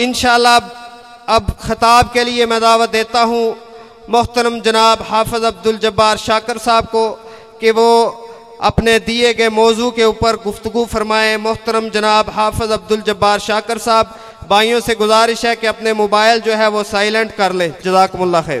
انشاءاللہ اب خطاب کے لیے میں دعوت دیتا ہوں محترم جناب حافظ عبد الجبار شاکر صاحب کو کہ وہ اپنے دیے گئے موضوع کے اوپر گفتگو فرمائیں۔ محترم جناب حافظ عبد الجبار شاکر صاحب، بھائیوں سے گزارش ہے کہ اپنے موبائل جو ہے وہ سائلنٹ کر لیں۔ جزاکم اللہ خیر۔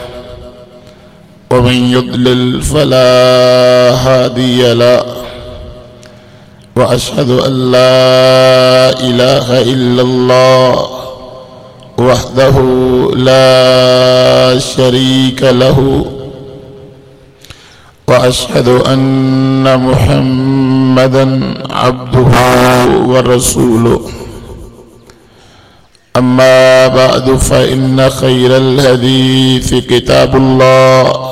ومن يضلل فلا هادي له وأشهد أن لا إله إلا الله وحده لا شريك له وأشهد أن محمدا عبده ورسوله. أما بعد فإن خير الهديث كتاب الله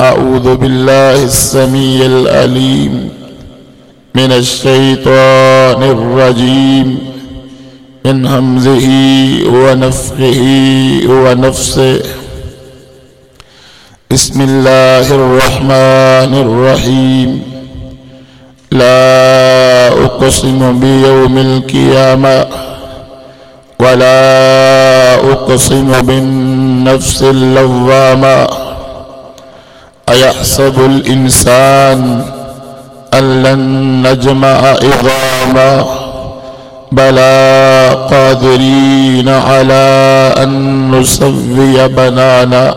أعوذ بالله السميع العليم من الشيطان الرجيم من همزه ونفخه ونفسه. بسم الله الرحمن الرحيم. لا أقسم بيوم القيامة ولا أقسم بالنفس اللوامة. أيحسب الإنسان أن لن نجمع عظاما بلى قادرين على أن نسوي بنانا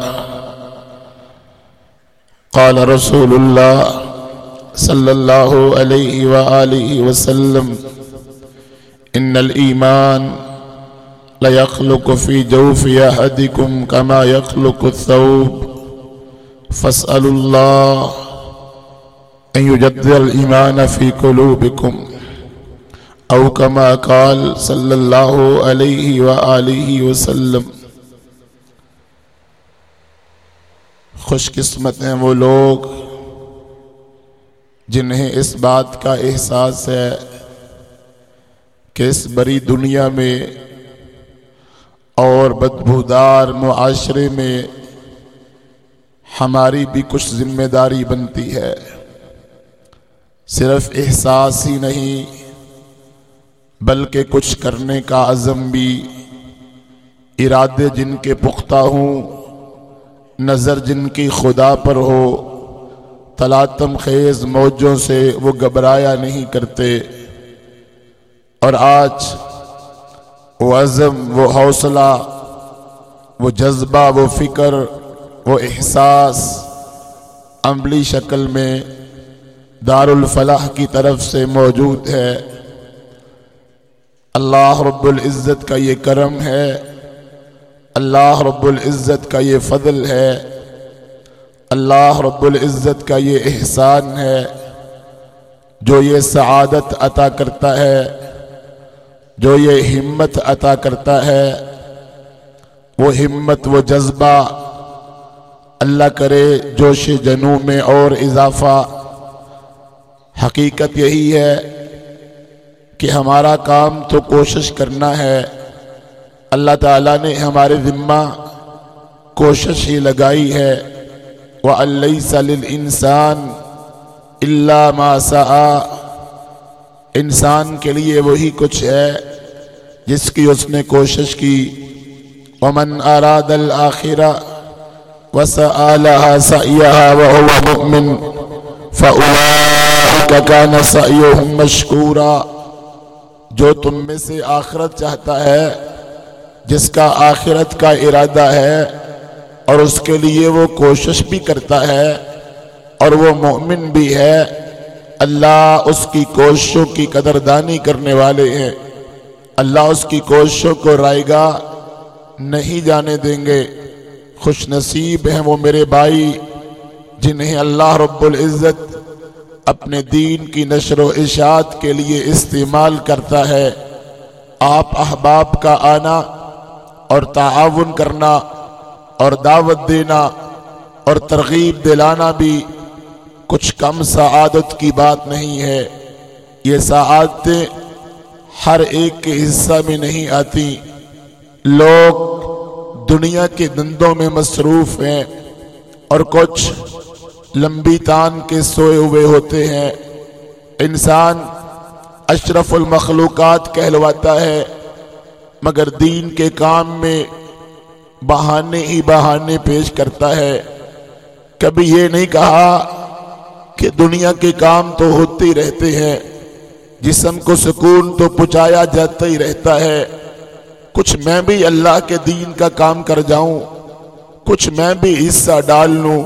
قال رسول الله صلى الله عليه وآله وسلم إن الإيمان ليخلق في جوف أحدكم كما يخلق الثوب فاسألوا الله أن يجدد الإيمان في قلوبكم أو كما قال صلى الله عليه وآله وسلم خوش قسمت ہیں وہ لوگ جنہیں اس بات کا احساس ہے کہ اس بری دنیا میں اور بدبودار معاشرے میں ہماری بھی کچھ ذمہ داری بنتی ہے۔ صرف احساس ہی نہیں، بلکہ کچھ کرنے کا عزم بھی۔ ارادے جن کے پختہ ہوں، نظر جن کی خدا پر ہو، تلاتم خیز موجوں سے وہ گھبرایا نہیں کرتے۔ اور آج وہ عزم، وہ حوصلہ، وہ جذبہ، وہ فکر وہ احساس عملی شکل میں دار الفلاح کی طرف سے موجود ہے۔ اللہ رب العزت کا یہ کرم ہے۔ اللہ رب العزت کا یہ فضل ہے۔ اللہ رب العزت کا یہ احسان ہے۔ جو یہ سعادت عطا کرتا ہے، جو یہ ہمت عطا کرتا ہے، وہ ہمت، وہ جذبہ اللہ کرے جوش جنو میں اور اضافہ۔ حقیقت یہی ہے کہ ہمارا کام تو کوشش کرنا ہے۔ اللہ تعالیٰ نے ہمارے ذمہ کوشش ہی لگائی ہے۔ وہ اللہ صلی انسان اللہ ماسا انسان کے لیے وہی کچھ ہے جس کی اس نے کوشش کی۔ ومن اراد الآخرہ وسألها سعيها وهو مؤمن، فأولئك كان سعيهم مشكورا۔ جو تم میں سے آخرت چاہتا ہے، جس کا آخرت کا ارادہ ہے، اور اس کے لیے وہ کوشش بھی کرتا ہے، اور وہ مومن بھی ہے، اللہ اس کی کوششوں کی قدردانی کرنے والے ہیں۔ اللہ اس کی کوششوں کو رائے گا نہیں جانے دیں گے۔ خوش نصیب ہیں وہ میرے بھائی جنہیں اللہ رب العزت اپنے دین کی نشر و اشاعت کے لیے استعمال کرتا ہے۔ آپ احباب کا آنا اور تعاون کرنا اور دعوت دینا اور ترغیب دلانا بھی کچھ کم سعادت کی بات نہیں ہے۔ یہ سعادتیں ہر ایک کے حصہ میں نہیں آتی لوگ دنیا کے دندوں میں مصروف ہیں اور کچھ لمبی تان کے سوئے ہوئے ہوتے ہیں۔ انسان اشرف المخلوقات کہلواتا ہے، مگر دین کے کام میں بہانے ہی بہانے پیش کرتا ہے۔ کبھی یہ نہیں کہا کہ دنیا کے کام تو ہوتے ہی رہتے ہیں، جسم کو سکون تو پچایا جاتا ہی رہتا ہے۔ کچھ میں بھی اللہ کے دین کا کام کر جاؤں، کچھ میں بھی حصہ ڈال لوں،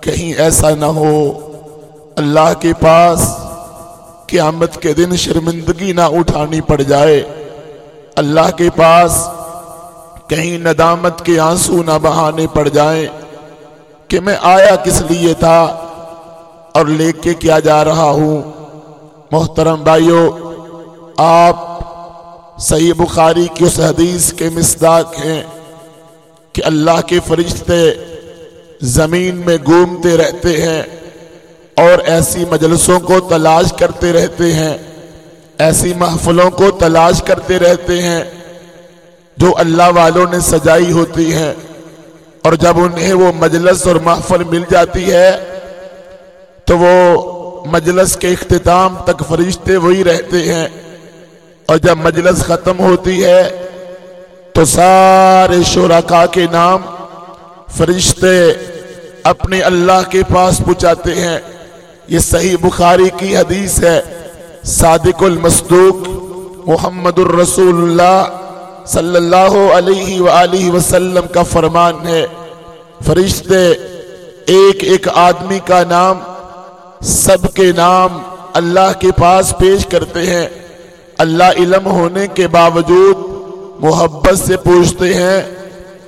کہیں ایسا نہ ہو۔ اللہ کے پاس قیامت کے دن شرمندگی نہ اٹھانی پڑ جائے۔ اللہ کے پاس کہیں ندامت کے آنسو نہ بہانے پڑ جائیں کہ میں آیا کس لیے تھا اور لے کے کیا جا رہا ہوں۔ محترم بھائیو، آپ صحیح بخاری کی اس حدیث کے مصداق ہیں کہ اللہ کے فرشتے زمین میں گھومتے رہتے ہیں اور ایسی مجلسوں کو تلاش کرتے رہتے ہیں، ایسی محفلوں کو تلاش کرتے رہتے ہیں جو اللہ والوں نے سجائی ہوتی ہیں۔ اور جب انہیں وہ مجلس اور محفل مل جاتی ہے، تو وہ مجلس کے اختتام تک فرشتے وہی رہتے ہیں۔ اور جب مجلس ختم ہوتی ہے تو سارے شرکا کے نام فرشتے اپنے اللہ کے پاس پہنچاتے ہیں۔ یہ صحیح بخاری کی حدیث ہے۔ صادق المصدوق محمد الرسول اللہ صلی اللہ علیہ وآلہ وسلم کا فرمان ہے۔ فرشتے ایک ایک آدمی کا نام سب کے نام اللہ کے پاس پیش کرتے ہیں۔ اللہ علم ہونے کے باوجود محبت سے پوچھتے ہیں،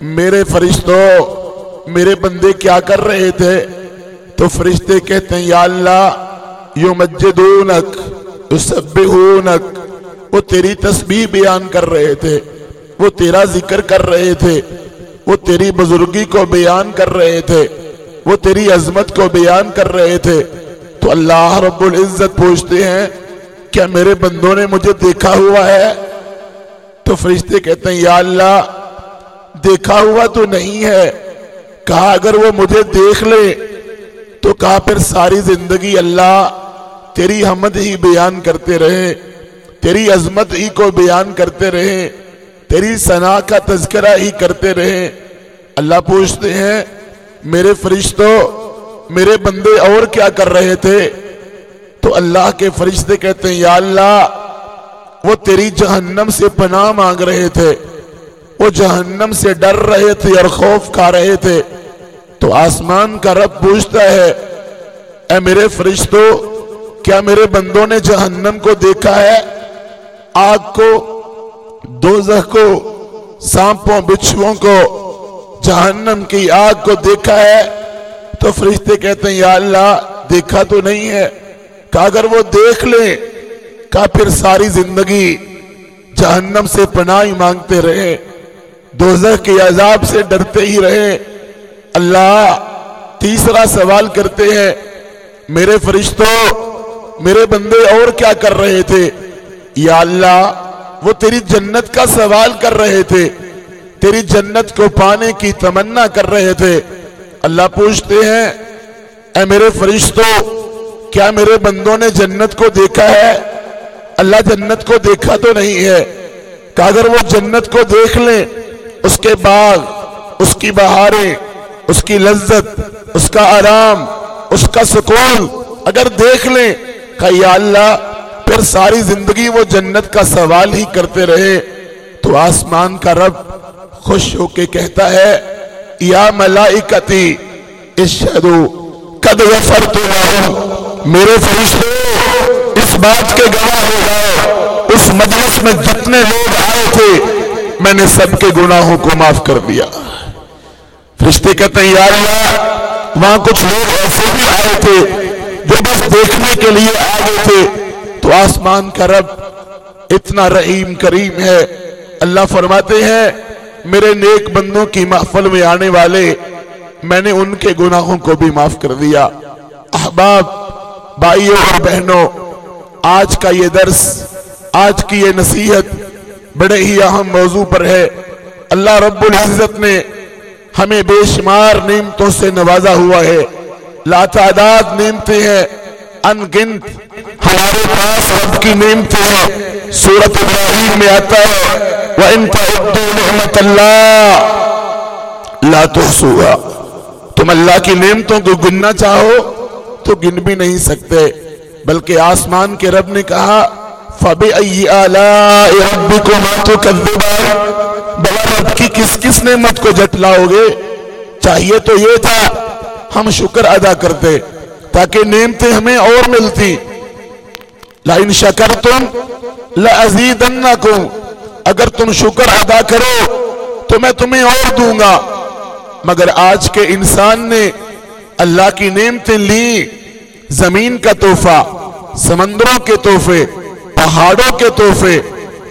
میرے فرشتوں میرے بندے کیا کر رہے تھے؟ تو فرشتے کہتے ہیں، یا اللہ یو مجدونک یسبحونک، وہ تیری تسبیح بیان کر رہے تھے، وہ تیرا ذکر کر رہے تھے، وہ تیری بزرگی کو بیان کر رہے تھے، وہ تیری عظمت کو بیان کر رہے تھے۔ تو اللہ رب العزت پوچھتے ہیں کیا میرے بندوں نے مجھے دیکھا ہوا ہے؟ تو فرشتے کہتے ہیں، یا اللہ، دیکھا ہوا تو نہیں ہے۔ کہا، اگر وہ مجھے دیکھ لے، تو کہا پھر ساری زندگی اللہ تیری حمد ہی بیان کرتے رہے، تیری عظمت ہی کو بیان کرتے رہے، تیری سنا کا تذکرہ ہی کرتے رہے۔ اللہ پوچھتے ہیں، میرے فرشتوں میرے بندے اور کیا کر رہے تھے؟ تو اللہ کے فرشتے کہتے ہیں، یا اللہ، وہ تیری جہنم سے پناہ مانگ رہے تھے، وہ جہنم سے ڈر رہے تھے اور خوف کھا رہے تھے، تو آسمان کا رب پوچھتا ہے، اے میرے فرشتوں کیا میرے بندوں نے جہنم کو دیکھا ہے؟ آگ کو، دوزخ کو، سانپوں بچھووں کو، جہنم کی آگ کو دیکھا ہے؟ تو فرشتے کہتے ہیں، یا اللہ، دیکھا تو نہیں ہے کہ اگر وہ دیکھ لیں کہ پھر ساری زندگی جہنم سے پناہ مانگتے رہے، دوزخ کے عذاب سے ڈرتے ہی رہے، اللہ تیسرا سوال کرتے ہیں، میرے فرشتوں میرے بندے اور کیا کر رہے تھے؟ یا اللہ، وہ تیری جنت کا سوال کر رہے تھے، تیری جنت کو پانے کی تمنا کر رہے تھے۔ اللہ پوچھتے ہیں، اے میرے فرشتوں کیا میرے بندوں نے جنت کو دیکھا ہے؟ اللہ جنت کو دیکھا تو نہیں ہے۔ کہ اگر وہ جنت کو دیکھ لیں، اس کے باغ، اس کی بہاریں، اس کی لذت، اس کا آرام، اس کا سکون اگر دیکھ لیں، کہ یا اللہ، پھر ساری زندگی وہ جنت کا سوال ہی کرتے رہے۔ تو آسمان کا رب خوش ہو کے کہتا ہے، یا ملائکتی، اشہدو، قد غفرت لہم میرے فرشتے اس بات کے گواہ ہو گئے اس مجلس میں جتنے لوگ آئے تھے، میں نے سب کے گناہوں کو معاف کر دیا۔ فرشتے کہتے ہیں، یا اللہ، وہاں کچھ لوگ ایسے بھی آئے تھے جو بس دیکھنے کے لیے آئے تھے۔ تو آسمان کا رب اتنا رحیم، کریم ہے۔ اللہ فرماتے ہیں، میرے نیک بندوں کی محفل میں آنے والے، میں نے ان کے گناہوں کو بھی معاف کر دیا۔ احباب بھائیوں اور بہنوں آج کا یہ درس، آج کی یہ نصیحت بڑے ہی اہم موضوع پر ہے۔ اللہ رب العزت نے ہمیں بے شمار نعمتوں سے نوازا ہوا ہے۔ لا تعداد نعمتیں ہیں ان گنت ہمارے پاس رب کی نعمتیں ہیں۔ سورت ابراہیم میں آتا ہے، وَإِن تَعُدُّوا نِعْمَةَ اللَّهِ لَا تم اللہ کی نعمتوں کو گننا چاہو تو گن بھی نہیں سکتے۔ بلکہ آسمان کے رب نے کہا، فَبِأَيِّ آلَاءِ رَبِّكُمَا تُكَذِّبَانِ۔ بلا رب کی کس کس نعمت کو جٹلاؤ گے؟ چاہیے تو یہ تھا، ہم شکر ادا کرتے، تاکہ نعمتیں ہمیں اور ملتی۔ لَإِن شَكَرْتُمْ لَأَزِيدَنَّكُمْ۔ اگر تم شکر ادا کرو، تو میں تمہیں اور دوں گا۔ مگر آج کے انسان نے اللہ کی نعمتیں لی، زمین کا تحفہ، سمندروں کے تحفے، پہاڑوں کے تحفے،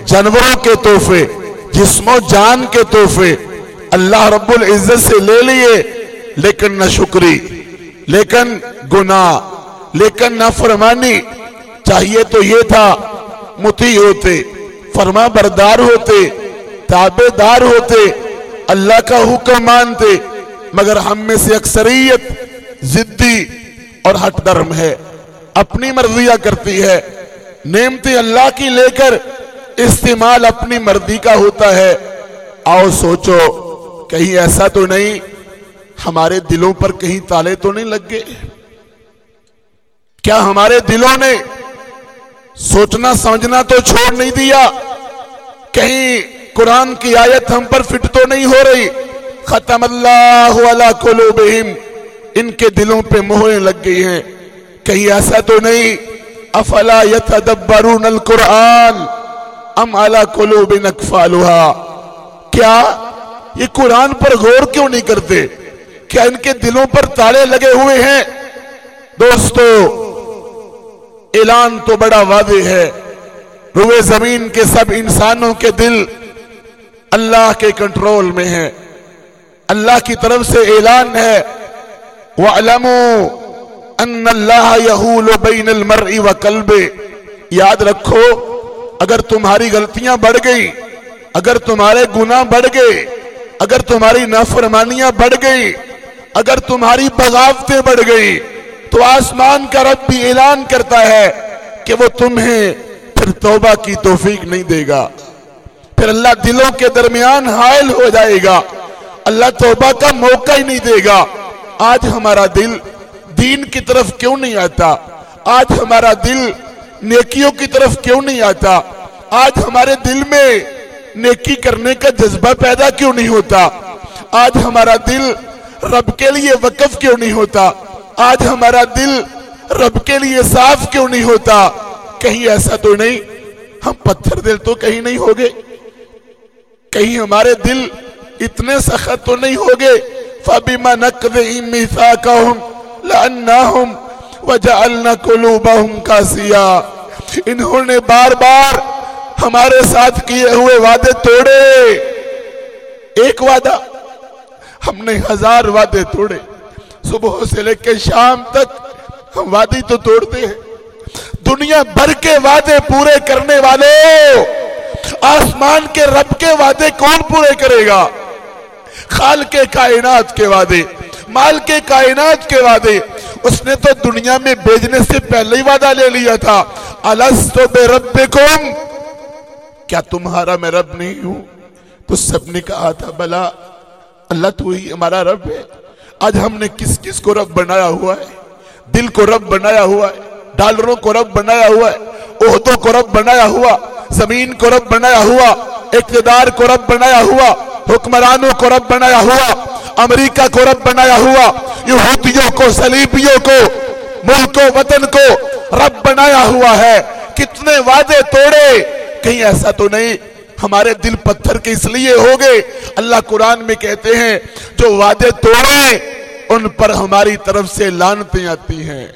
جانوروں کے تحفے، جسم و جان کے تحفے۔ اللہ رب العزت سے لے لیے، لیکن نہ شکری، لیکن گناہ، لیکن نہ فرمانی۔ چاہیے تو یہ تھا، متی ہوتے، فرما بردار ہوتے تابے دار ہوتے، اللہ کا حکم مانتے، مگر ہم میں سے اکثریت زدی اور ہٹ درم ہے، اپنی مرضیاں کرتی ہے۔ نعمتیں اللہ کی لے کر استعمال اپنی مرضی کا ہوتا ہے۔ آؤ سوچو، کہیں ایسا تو نہیں، ہمارے دلوں پر کہیں تالے تو نہیں لگ گئے؟ کیا ہمارے دلوں نے سوچنا سمجھنا تو چھوڑ نہیں دیا؟ کہیں قرآن کی آیت ہم پر فٹ تو نہیں ہو رہی؟ ختم اللہ علی قلوبہم۔ ان کے دلوں پہ مہریں لگ گئی ہیں۔ کہیں ایسا تو نہیں؟ افلا یتدبرون القرآن ام علی قلوب اکفالها کیا یہ قرآن پر غور کیوں نہیں کرتے؟ کیا ان کے دلوں پر تالے لگے ہوئے ہیں؟ دوستو، اعلان تو بڑا واضح ہے۔ روئے زمین کے سب انسانوں کے دل اللہ کے کنٹرول میں ہیں۔ اللہ کی طرف سے اعلان ہے۔ وَعْلَمُوا أَنَّ اللَّهَ يَهُولُ بَيْنَ الْمَرْءِ وَقَلْبِ یاد رکھو، اگر تمہاری غلطیاں بڑھ گئی اگر تمہارے گناہ بڑھ گئے، اگر تمہاری نافرمانیاں بڑھ گئی اگر تمہاری بغاوتیں بڑھ گئی تو آسمان کا رب بھی اعلان کرتا ہے کہ وہ تمہیں پھر توبہ کی توفیق نہیں دے گا۔ پھر اللہ دلوں کے درمیان حائل ہو جائے گا۔ اللہ توبہ کا موقع ہی نہیں دے گا۔ آج ہمارا دل دین کی طرف کیوں نہیں آتا؟ آج ہمارا دل نیکیوں کی طرف کیوں نہیں آتا؟ آج ہمارے دل میں نیکی کرنے کا جذبہ پیدا کیوں نہیں ہوتا؟ آج ہمارا دل رب کے لیے وقف کیوں نہیں ہوتا؟ آج ہمارا دل رب کے لیے صاف کیوں نہیں ہوتا؟ کہیں ایسا تو نہیں؟ ہم پتھر دل تو کہیں نہیں ہوگے؟ کہیں ہمارے دل اتنے سخت تو نہیں ہوگے؟ فَبِمَا نَقْدِهِمْ مِثَاقَهُمْ لَأَنَّهُمْ وَجَعَلْنَا قُلُوبَهُمْ قَاسِيَا انہوں نے بار بار ہمارے ساتھ کیے ہوئے وعدے توڑے. ایک وعدہ، ہم نے ہزار وعدے توڑے. صبح سے لے کے شام تک ہم وعدے تو توڑتے ہیں. دنیا بھر کے وعدے پورے کرنے والے آسمان کے رب کے وعدے کون پورے کرے گا؟ خال کے کائنات کے وعدے، مال کے کائنات کے وعدے۔ اس نے تو دنیا میں بیجنے سے پہلے ہی وعدہ لے لیا تھا۔ الستو بے ربکم کیا تمہارا میں رب نہیں ہوں؟ تو سب نے کہا تھا، بلا، اللہ تو ہی ہمارا رب ہے۔ آج ہم نے کس کس کو رب بنایا ہوا ہے؟ دل کو رب بنایا ہوا ہے، ڈالروں کو رب بنایا ہوا ہے، عہدوں کو رب بنایا ہوا، زمین کو رب بنایا ہوا، اقتدار کو رب بنایا ہوا۔ حکمرانوں کو رب بنایا ہوا، امریکہ کو رب بنایا ہوا، یہودیوں کو سلیبیوں کو ملک و وطن کو رب بنایا ہوا ہے۔ کتنے وعدے توڑے، کہیں ایسا تو نہیں، ہمارے دل پتھر کے اس لیے ہو گئے۔ اللہ قرآن میں کہتے ہیں، جو وعدے توڑے، ان پر ہماری طرف سے لانتیں آتی ہیں۔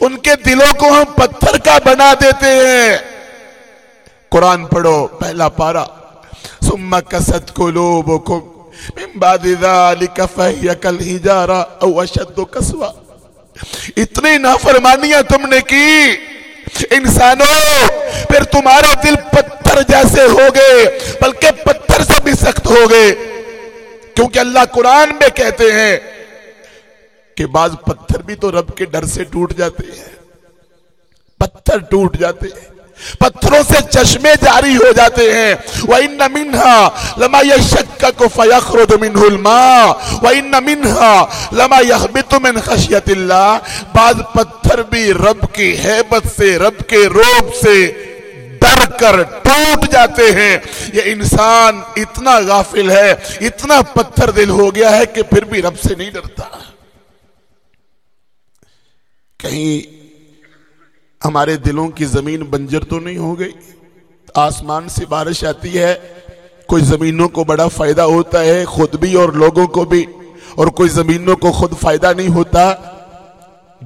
ان کے دلوں کو ہم پتھر کا بنا دیتے ہیں۔ قرآن پڑھو، پہلا پارا ثم کست قلوبکم من بعد ذالک فہی کل ہجارہ او اشد کسوا اتنی نافرمانیاں تم نے کی. انسانوں، پھر تمہارے دل پتھر جیسے ہو گئے بلکہ پتھر سے بھی سخت ہو گئے کیونکہ اللہ قرآن میں کہتے ہیں کہ بعض پتھر بھی تو رب کے ڈر سے ٹوٹ جاتے ہیں۔ پتھر ٹوٹ جاتے ہیں۔ پتھروں سے چشمے جاری ہو جاتے ہیں۔ وَإِنَّ مِنْهَا لَمَا يَشَكَّكُ فَيَخْرُجُ مِنْهُ الْمَاءُ۔ وَإِنَّ مِنْهَا لَمَا يَحْبِتُ مِنْ خَشْيَةِ اللَّهِ۔ بعض پتھر بھی رب کی حیبت سے، رب کے روب سے ڈر کر ٹوٹ جاتے ہیں۔ یہ انسان اتنا غافل ہے، اتنا پتھر دل ہو گیا ہے کہ پھر بھی رب سے نہیں ڈرتا۔ کہیں ہمارے دلوں کی زمین بنجر تو نہیں ہو گئی؟ آسمان سے بارش آتی ہے، کوئی زمینوں کو بڑا فائدہ ہوتا ہے، خود بھی اور لوگوں کو بھی، اور کوئی زمینوں کو خود فائدہ نہیں ہوتا۔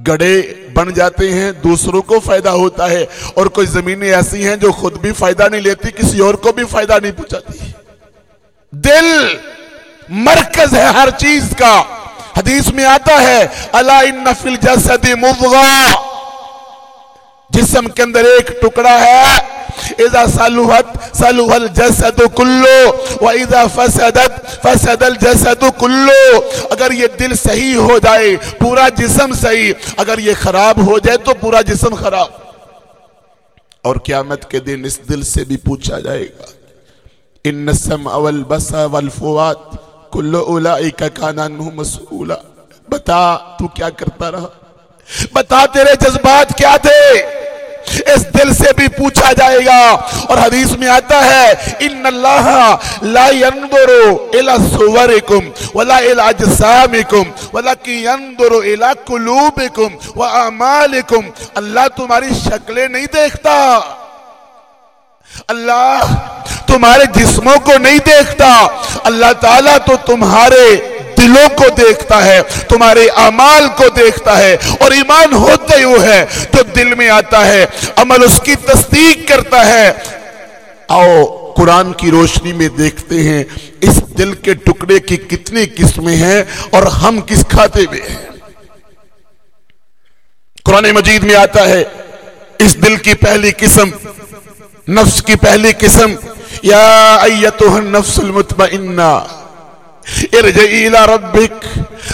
گڑے بن جاتے ہیں، دوسروں کو فائدہ ہوتا ہے، اور کوئی زمینیں ایسی ہیں جو خود بھی فائدہ نہیں لیتی، کسی اور کو بھی فائدہ نہیں پہنچاتی۔ دل مرکز ہے ہر چیز کا۔ حدیث میں آتا ہے اللہ ان نفل جسد مضغا جسم کے اندر ایک ٹکڑا ہے۔ اذا صلوحت صلوح الجسد کلو و اذا فسدت فسد الجسد کلو۔ اگر یہ دل صحیح ہو جائے، پورا جسم صحیح، اگر یہ خراب ہو جائے تو پورا جسم خراب۔ اور قیامت کے دن اس دل سے بھی پوچھا جائے گا، ان السمع والبصر والفؤاد کل اولئک کان عنہ مسئولا۔ بتا، تو کیا کرتا رہا؟ بتا تیرے جذبات کیا تھے؟ اس دل سے بھی پوچھا جائے گا۔ اور حدیث میں آتا ہے، ان اللہ لا ينظر الى صورکم ولا الى اجسامکم ولکن ينظر الى قلوبکم واعمالکم۔ اللہ تمہاری شکلیں نہیں دیکھتا۔ اللہ تمہارے جسموں کو نہیں دیکھتا۔ اللہ تعالیٰ تو تمہارے دلوں کو دیکھتا ہے، تمہارے اعمال کو دیکھتا ہے اور ایمان ہوتا ہی وہ ہے۔ جو دل میں آتا ہے، عمل اس کی تصدیق کرتا ہے۔ آؤ، قرآن کی روشنی میں دیکھتے ہیں، اس دل کے ٹکڑے کی کتنی قسمیں ہیں اور ہم کس کھاتے میں ہیں۔ قرآن مجید میں آتا ہے، اس دل کی پہلی قسم، نفس کی پہلی قسم۔ یا ایتوہ النفس المطمئنہ۔ ارجعي إلى ربك.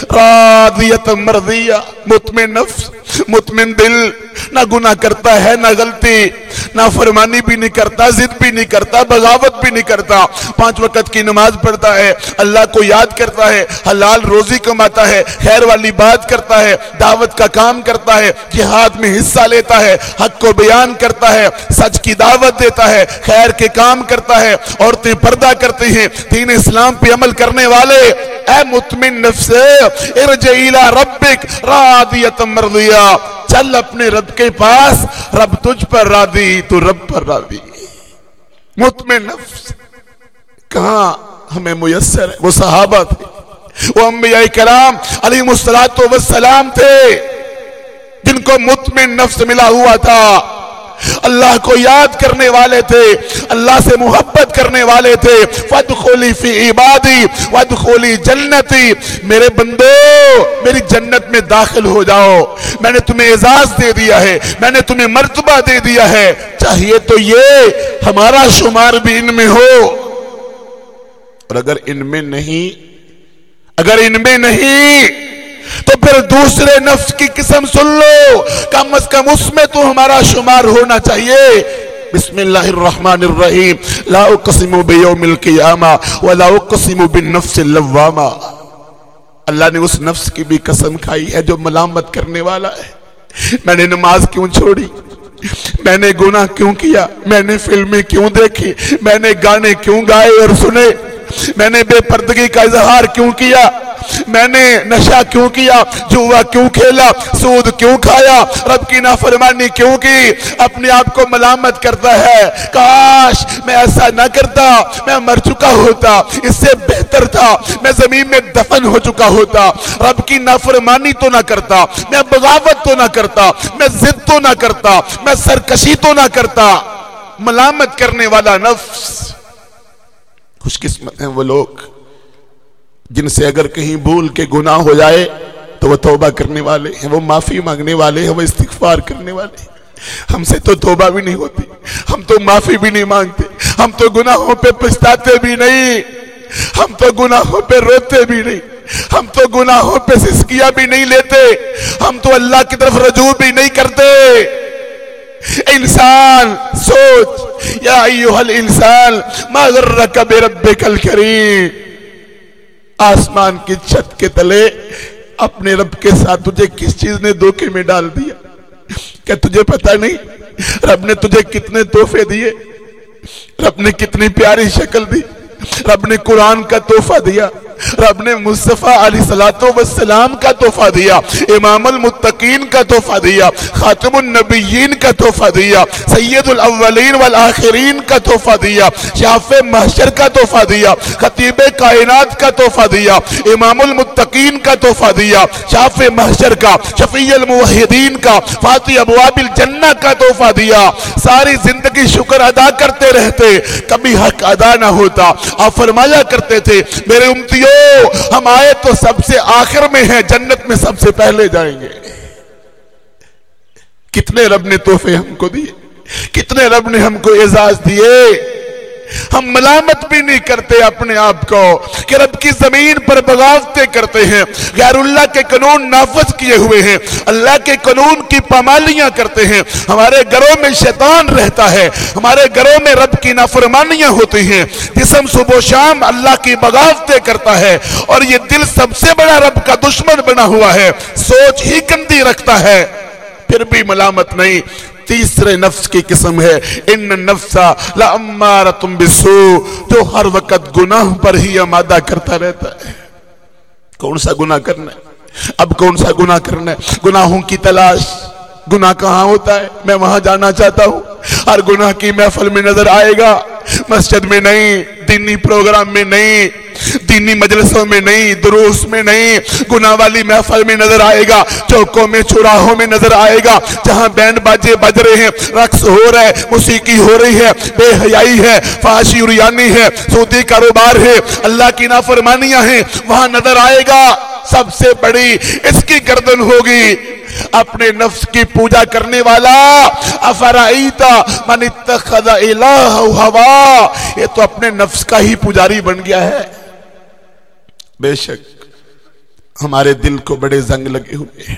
راضیت مرضیہ، مطمئن نفس، مطمئن دل، نہ گناہ کرتا ہے، نہ غلطی، نہ فرمانی بھی نہیں کرتا، ضد بھی نہیں کرتا، بغاوت بھی نہیں کرتا۔ پانچ وقت کی نماز پڑھتا ہے، اللہ کو یاد کرتا ہے، حلال روزی کماتا ہے، خیر والی بات کرتا ہے، دعوت کا کام کرتا ہے، جہاد میں حصہ لیتا ہے، حق کو بیان کرتا ہے، سچ کی دعوت دیتا ہے، خیر کے کام کرتا ہے، عورتیں پردہ کرتی ہیں، دین اسلام پہ عمل کرنے والے۔ اے مطمئن نفس ارجعیلا ربک راضیت مرضیہ. چل اپنے رب کے پاس، رب تجھ پر راضی، تو رب پر راضی۔ مطمئن نفس۔ کہاں ہمیں میسر ہے؟ وہ صحابہ تھے۔ وہ انبیاء کرام علیہ السلام تھے۔ جن کو مطمئن نفس ملا ہوا تھا۔ اللہ کو یاد کرنے والے تھے، اللہ سے محبت کرنے والے تھے۔ فَدْخُلِ فِي عِبَادِي وَدْخُلِ جَنَّتِي۔ میرے بندو، میری جنت میں داخل ہو جاؤ۔ میں نے تمہیں اعزاز دے دیا ہے، میں نے تمہیں مرتبہ دے دیا ہے۔ چاہیے تو یہ ہمارا شمار بھی ان میں ہو۔ اور اگر ان میں نہیں، اگر ان میں نہیں تو پھر دوسرے نفس کی قسم سن لو۔ کم از کم اس میں تو ہمارا شمار ہونا چاہیے۔ بسم اللہ الرحمن الرحیم۔ لا اقسم بیوم القیامہ ولا اقسم بالنفس اللوامہ۔ اللہ نے اس نفس کی بھی قسم کھائی ہے جو ملامت کرنے والا ہے۔ میں نے نماز کیوں چھوڑی؟ میں نے گناہ کیوں کیا؟ میں نے فلمیں کیوں دیکھی؟ میں نے گانے کیوں گائے اور سنے؟ میں نے بے پردگی کا اظہار کیوں کیا؟ میں نے نشہ کیوں کیا؟ جوا کیوں کھیلا؟ سود کیوں کھایا؟ رب کی نافرمانی کیوں کی؟ اپنے آپ کو ملامت کرتا ہے۔ کاش میں ایسا نہ کرتا، میں مر چکا ہوتا، اس سے بہتر تھا۔ میں زمین میں دفن ہو چکا ہوتا۔ رب کی نافرمانی تو نہ کرتا، میں بغاوت تو نہ کرتا، میں ضد تو نہ کرتا، میں سرکشی تو نہ کرتا۔ ملامت کرنے والا نفس۔ خوش قسمت ہیں وہ لوگ۔ جن سے اگر کہیں بھول کے گناہ ہو جائے، تو وہ توبہ کرنے والے ہیں، وہ معافی مانگنے والے ہیں، وہ استغفار کرنے والے ہیں۔ ہم سے تو توبہ بھی نہیں ہوتی، ہم تو معافی بھی نہیں مانگتے، ہم تو گناہوں پہ پچھتاتے بھی نہیں۔ ہم تو گناہوں پہ روتے بھی نہیں، ہم تو گناہوں پہ سسکیاں بھی نہیں لیتے۔ ہم تو اللہ کی طرف رجوع بھی نہیں کرتے۔ انسان، سوچ۔ یا ایوہ الانسان، ما غرک بربک الکریم۔ آسمان کی چھت کے تلے اپنے رب کے ساتھ تجھے کس چیز نے دھوکے میں ڈال دیا؟ کیا تجھے پتا نہیں؟ رب نے تجھے کتنے تحفے دیے؟ رب نے کتنی پیاری شکل دی؟ رب نے قرآن کا تحفہ دیا؟ رب نے مصطفیٰ علیہ السلام کا تحفہ دیا، امام المتقین کا تحفہ دیا، خاتم النبیین کا تحفہ دیا، سید الاولین والآخرین کا تحفہ دیا، شاف محشر کا تحفہ دیا، خطیب کائنات کا تحفہ دیا، امام المتقین کا تحفہ دیا، شاف محشر کا، شفیع الموحدین کا فاتح ابواب الجنہ کا تحفہ دیا۔ ساری زندگی شکر ادا کرتے رہتے، کبھی حق ادا نہ ہوتا۔ آپ فرمایا کرتے تھے، میرے امتیوں ہم آئے تو سب سے آخر میں ہیں، جنت میں سب سے پہلے جائیں گے۔ کتنے رب نے تحفے ہم کو دیے، کتنے رب نے ہم کو اعزاز دیے۔ ہم ملامت بھی نہیں کرتے اپنے آپ کو کہ رب کی زمین پر بغاوتیں کرتے ہیں۔ غیر اللہ کے قانون نافذ کیے ہوئے ہیں۔ اللہ کے قانون کی پامالیاں کرتے ہیں۔ ہمارے گھروں میں شیطان رہتا ہے۔ ہمارے گھروں میں رب کی نافرمانیاں ہوتی ہیں۔ جسم صبح و شام اللہ کی بغاوتیں کرتا ہے۔ اور یہ دل سب سے بڑا رب کا دشمن بنا ہوا ہے۔ سوچ ہی گندی رکھتا ہے۔ پھر بھی ملامت نہیں۔ تیسرے نفس کی قسم ہے۔ ان نفسا لامارتم بسو جو ہر وقت گناہ پر ہی آمادہ کرتا رہتا ہے۔ کون سا گناہ کرنا ہے؟ اب کون سا گناہ کرنا ہے؟ گناہوں کی تلاش۔ گناہ کہاں ہوتا ہے؟ میں وہاں جانا چاہتا ہوں۔ ہر گناہ کی محفل میں نظر آئے گا۔ مسجد میں نہیں، دینی پروگرام میں نہیں۔ دینی مجلسوں میں نہیں، دروس میں نہیں گناہ والی محفل میں نظر آئے گا، چوکوں میں، چوراہوں میں نظر آئے گا، جہاں بینڈ باجے بج رہے ہیں، رقص ہو رہا ہے، موسیقی ہو رہی ہے، بے حیائی ہے فاشی اریانی ہے سودی کاروبار ہے، اللہ کی نافرمانیاں ہیں، وہاں نظر آئے گا، سب سے بڑی اس کی گردن ہوگی، اپنے نفس کی پوجا کرنے والا، افرائیتا، من اتخذ الہ ہوا، یہ تو اپنے نفس کا ہی پجاری بن گیا ہے۔ بے شک ہمارے دل کو بڑے زنگ لگے ہوئے ہیں۔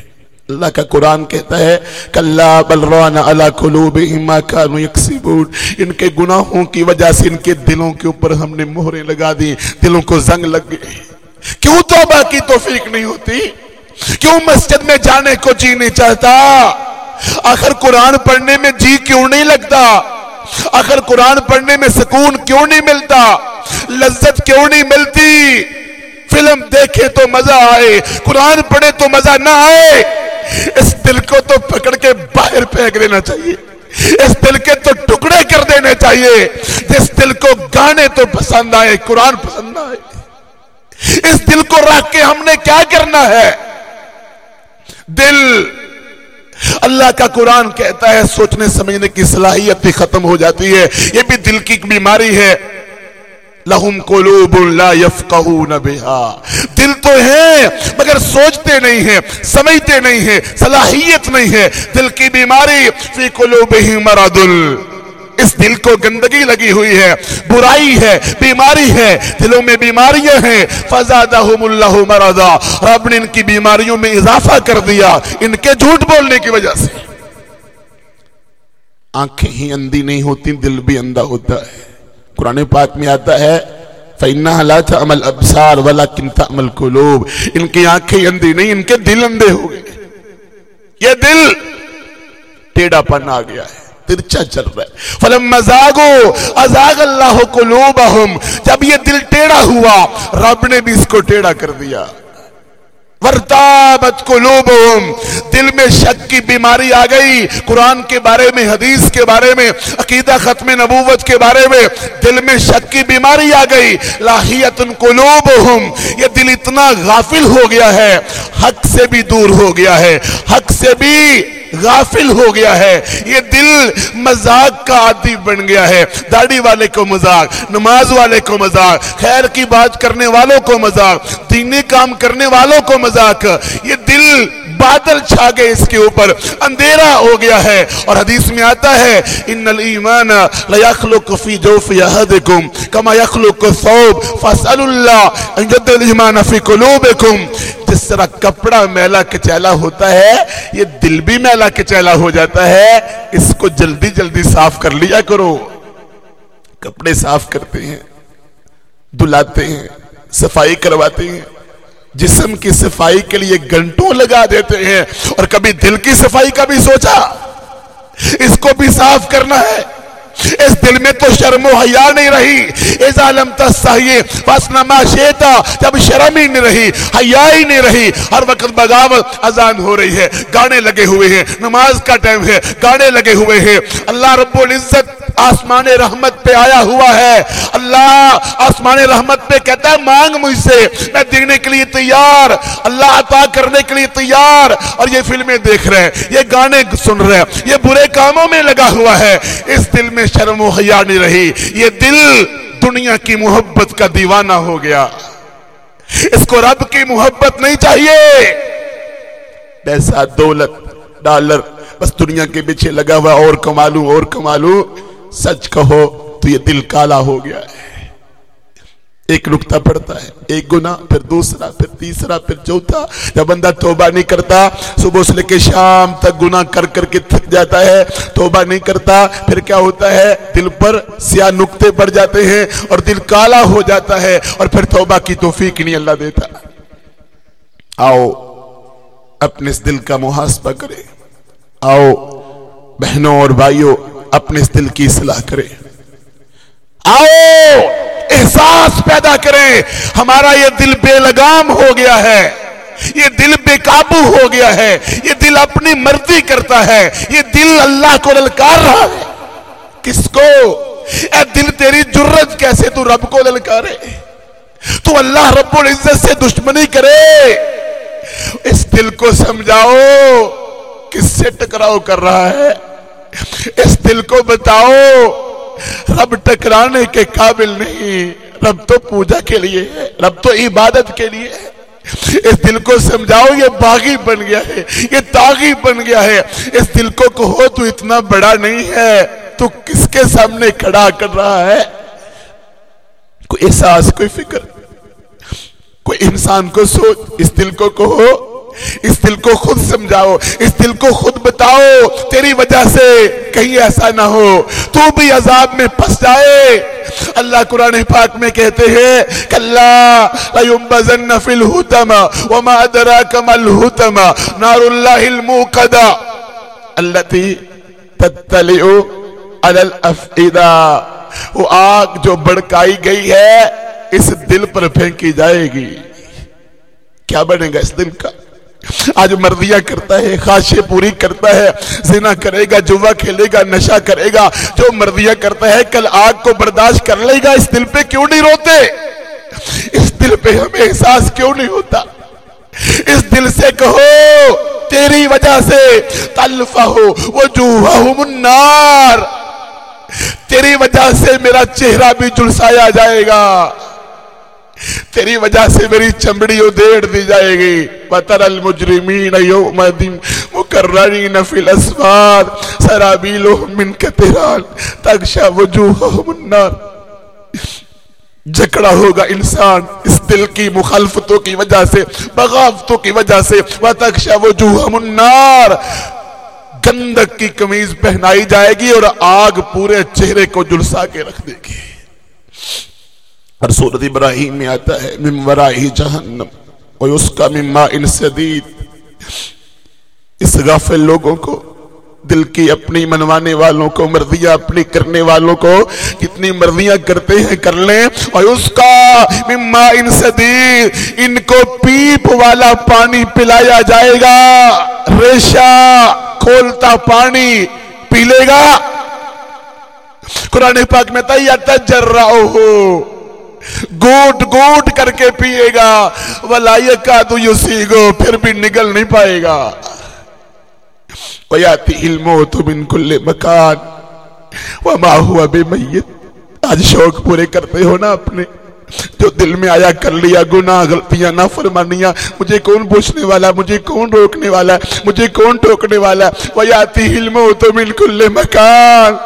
اللہ کا قرآن کہتا ہے، کلا بلران ان کے گناہوں کی وجہ سے ان کے دلوں کے اوپر ہم نے مہریں لگا دی، دلوں کو زنگ لگ گئے کیوں توبہ کی توفیق نہیں ہوتی؟ کیوں مسجد میں جانے کو جی نہیں چاہتا؟ آخر قرآن پڑھنے میں جی کیوں نہیں لگتا؟ آخر قرآن پڑھنے میں سکون کیوں نہیں ملتا؟ لذت کیوں نہیں ملتی؟ فلم دیکھے تو مزہ آئے، قرآن پڑھے تو مزہ نہ آئے۔ اس دل کو تو پکڑ کے باہر پھینک دینا چاہیے۔ اس دل کے تو ٹکڑے کر دینے چاہیے۔ جس دل کو گانے تو پسند آئے، قرآن پسند آئے۔ اس دل کو رکھ کے ہم نے کیا کرنا ہے؟ دل۔ اللہ کا قرآن کہتا ہے، سوچنے سمجھنے کی صلاحیت بھی ختم ہو جاتی ہے۔ یہ بھی دل کی بیماری ہے۔ لہم قلوب لا یفقہون بہا۔ دل تو ہے، مگر سوچتے نہیں ہیں، سمجھتے نہیں ہیں، صلاحیت نہیں ہے۔ دل کی بیماری فی قلوبہم مرضل اس دل کو گندگی لگی ہوئی ہے، برائی ہے، بیماری ہے۔ دلوں میں بیماریاں ہیں۔ فزادہم اللہ مرضا۔ رب نے ان کی بیماریوں میں اضافہ کر دیا، ان کے جھوٹ بولنے کی وجہ سے۔ آنکھیں ہی اندھی نہیں ہوتی، دل بھی اندھا ہوتا ہے۔ قرآن پاک میں آتا ہے، فَإِنَّهَا لَا تَعْمَلْ أَبْسَارِ وَلَكِنْ تَعْمَلْ قُلُوب۔ ان کی آنکھیں اندھی نہیں، ان کے دل اندھے ہو گئے۔ یہ دل ٹیڑا پن آ گیا ہے، ترچا چل رہا ہے۔ فلم مزاگو ازاغ اللہ قلوبہم جب یہ دل ٹیڑا ہوا، رب نے بھی اس کو ٹیڑا کر دیا۔ ورتابت قلوبهم۔ دل میں شک کی بیماری آ گئی۔ قرآن کے بارے میں، حدیث کے بارے میں، عقیدہ ختم نبوت کے بارے میں دل میں شک کی بیماری آ گئی۔ لاہیت قلوبہم یہ دل اتنا غافل ہو گیا ہے۔ حق سے بھی دور ہو گیا ہے۔ حق سے بھی غافل ہو گیا ہے۔ یہ دل مزاق کا عادی بن گیا ہے۔ داڑھی والے کو مزاق نماز والے کو مزاق خیر کی بات کرنے والوں کو مزاق دینی کام کرنے والوں کو مزاق یہ دل بادل چھا گئے اس کے اوپر، اندھیرا ہو گیا ہے۔ اور حدیث میں آتا ہے ان الایمان لا يخلق في جوف احدكم كما يخلق الثوب فاسال الله ان يجدد الايمان في قلوبكم جس طرح کپڑا میلا کچیلا ہوتا ہے، یہ دل بھی میلا کچیلا ہو جاتا ہے۔ اس کو جلدی جلدی صاف کر لیا کرو۔ کپڑے صاف کرتے ہیں دلاتے ہیں، صفائی کرواتے ہیں۔ جسم کی صفائی کے لیے گھنٹوں لگا دیتے ہیں اور کبھی دل کی صفائی کا بھی سوچا اس کو بھی صاف کرنا ہے اس دل میں تو شرم و حیا نہیں رہی۔ اذا لم تستحی فاسنا شیتا جب شرم ہی نہیں رہی، حیا ہی نہیں رہی۔ ہر وقت بغاوت اذان ہو رہی ہے، گانے لگے ہوئے ہیں، نماز کا ٹائم ہے، گانے لگے ہوئے ہیں۔ اللہ رب العزت آسمان رحمت پہ آیا ہوا ہے۔ اللہ آسمان رحمت پہ کہتا ہے، مانگ مجھ سے، میں دینے کے لیے تیار۔ اللہ عطا کرنے کے لیے تیار۔ اور یہ فلمیں دیکھ رہے ہیں، یہ گانے سن رہے ہیں، یہ برے کاموں میں لگا ہوا ہے۔ اس دل میں شرم و حیا نہیں رہی۔ یہ دل دنیا کی محبت کا دیوانہ ہو گیا۔ اس کو رب کی محبت نہیں چاہیے۔ پیسہ، دولت، ڈالر، بس دنیا کے پیچھے لگا ہوا اور کمالو اور کمالو سچ کہو تو یہ دل کالا ہو گیا ہے۔ ایک نکتہ پڑتا ہے، ایک گناہ، پھر دوسرا، پھر تیسرا، پھر چوتھا۔ جب بندہ توبہ نہیں کرتا، صبح سے لے کے شام تک گناہ کر کر کے تھک جاتا ہے، توبہ نہیں کرتا، پھر کیا ہوتا ہے؟ دل پر سیاہ نکتے پڑ جاتے ہیں اور دل کالا ہو جاتا ہے اور پھر توبہ کی توفیق نہیں اللہ دیتا۔ آؤ، اپنے اس دل کا محاسبہ کرے آؤ، بہنوں اور بھائیوں، اپنے اس دل کی اصلاح کرے آؤ! احساس پیدا کریں، ہمارا یہ دل بے لگام ہو گیا ہے، یہ دل بے قابو ہو گیا ہے، یہ دل اپنی مرضی کرتا ہے، یہ دل اللہ کو للکار رہا ہے۔ کس کو؟ اے دل تیری جرت، کیسے تو رب کو للکارے؟ تو اللہ رب العزت سے دشمنی کرے۔ اس دل کو سمجھاؤ، کس سے ٹکراؤ کر رہا ہے؟ اس دل کو بتاؤ۔ رب ٹکرانے کے قابل نہیں۔ رب تو پوجا کے لیے ہے، رب تو عبادت کے لیے ہے۔ اس دل کو سمجھاؤ، یہ باغی بن گیا ہے، یہ تاغی بن گیا ہے۔ اس دل کو کہو، تو اتنا بڑا نہیں ہے۔ تو کس کے سامنے کھڑا کر رہا ہے؟ کوئی احساس، کوئی فکر۔ کوئی انسان کو سوچ، اس دل کو کہو اس دل کو خود سمجھاؤ، اس دل کو خود بتاؤ، تیری وجہ سے کہیں ایسا نہ ہو۔ تو بھی عذاب میں پس جائے۔ اللہ قرآن پاک میں کہتے ہیں، کَلَّا لَيُنْبَزَنَّ فِي الْحُتَمَ وَمَا أَدْرَاكَ مَا الْحُتَمَ نَارُ اللَّهِ الْمُوقَدَ الَّتِي تَتَّلِعُ عَلَى الْأَفْئِدَ وہ آگ جو بڑکائی گئی ہے، اس دل پر پھینکی جائے گی۔ کیا بنے گا اس دل کا؟ آج مرضیاں کرتا ہے، خواہشیں پوری کرتا ہے۔ زنا کرے گا، جوا کھیلے گا، نشہ کرے گا۔ جو مرضیاں کرتا ہے، کل آگ کو برداشت کر لے گا۔ اس دل پہ کیوں نہیں روتے؟ اس دل پہ ہمیں احساس کیوں نہیں ہوتا؟ اس دل سے کہو، تیری وجہ سے تلفہ وجوہہم النار۔ تیری وجہ سے میرا چہرہ بھی جلسایا جائے گا۔ تیری وجہ سے میری چمڑی ادھیڑ دی جائے گی۔ وَتَرَ الْمُجْرِمِينَ يَوْمَ دِمْ مُكَرَّنِينَ فِي الْأَسْفَارِ سَرَابِيلُهُمْ مِنْ كَتِرَانِ تَغْشَى وُجُوهَهُمُ النَّارِ۔ جکڑا ہوگا انسان اس دل کی مخالفتوں کی وجہ سے، بغاوتوں کی وجہ سے۔ وَتَغْشَى وُجُوهَهُمُ النَّارِ۔ گندک کی کمیز پہنائی جائے گی اور آگ پورے چہرے کو جلسا کے رکھ دے گی۔ اور سورت ابراہیم میں آتا ہے مموراہی جہنم، اور اس کا مما ان اس غافل لوگوں کو، دل کی اپنی منوانے والوں کو مرضیاں اپنی کرنے والوں کو کتنی مرضیاں کرتے ہیں، کر لیں۔ اور اس کا مما ان سدید ان کو پیپ والا پانی پلایا جائے گا۔ ریشا کھولتا پانی پی لے گا۔ قرآن پاک میں تیار جر رہا ہو۔ گوٹ گوٹ کر کے پیے گا۔ ولائی کا تو یو سیگو پھر بھی نگل نہیں پائے گا۔ ویاتی الموت من کل مکان۔ وما ہوا بے میت آج شوق پورے کرتے ہو نا اپنے۔ جو دل میں آیا کر لیا، گناہ، غلطیاں نہ فرمانیاں مجھے کون پوچھنے والا؟ مجھے کون روکنے والا؟ مجھے کون ٹوکنے والا؟ ویاتی الموت من کل مکان۔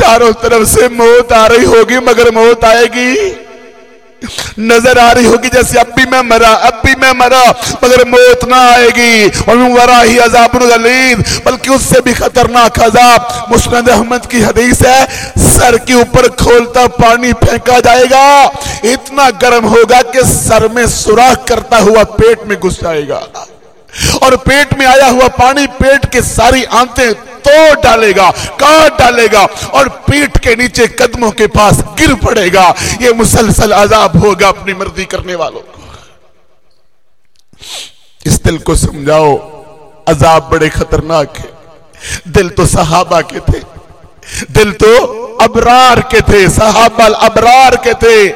چاروں طرف سے موت آ رہی ہوگی، مگر موت آئے گی۔ نظر آ رہی ہوگی، جیسے اب بھی میں مرا، اب بھی میں مرا، مگر موت نہ آئے گی۔ وراہی عذاب الغلید بلکہ اس سے بھی خطرناک عذاب۔ مسند احمد کی حدیث ہے، سر کے اوپر کھولتا پانی پھینکا جائے گا۔ اتنا گرم ہوگا کہ سر میں سوراخ کرتا ہوا پیٹ میں گھس جائے گا۔ اور پیٹ میں آیا ہوا پانی پیٹ کے ساری آنتیں توڑ ڈالے گا، کاٹ ڈالے گا، اور پیٹ کے نیچے قدموں کے پاس گر پڑے گا۔ یہ مسلسل عذاب ہوگا اپنی مرضی کرنے والوں کو۔ اس دل کو سمجھاؤ، عذاب بڑے خطرناک ہے۔ دل تو صحابہ کے تھے۔ دل تو ابرار کے تھے، صحابہ الابرار کے تھے۔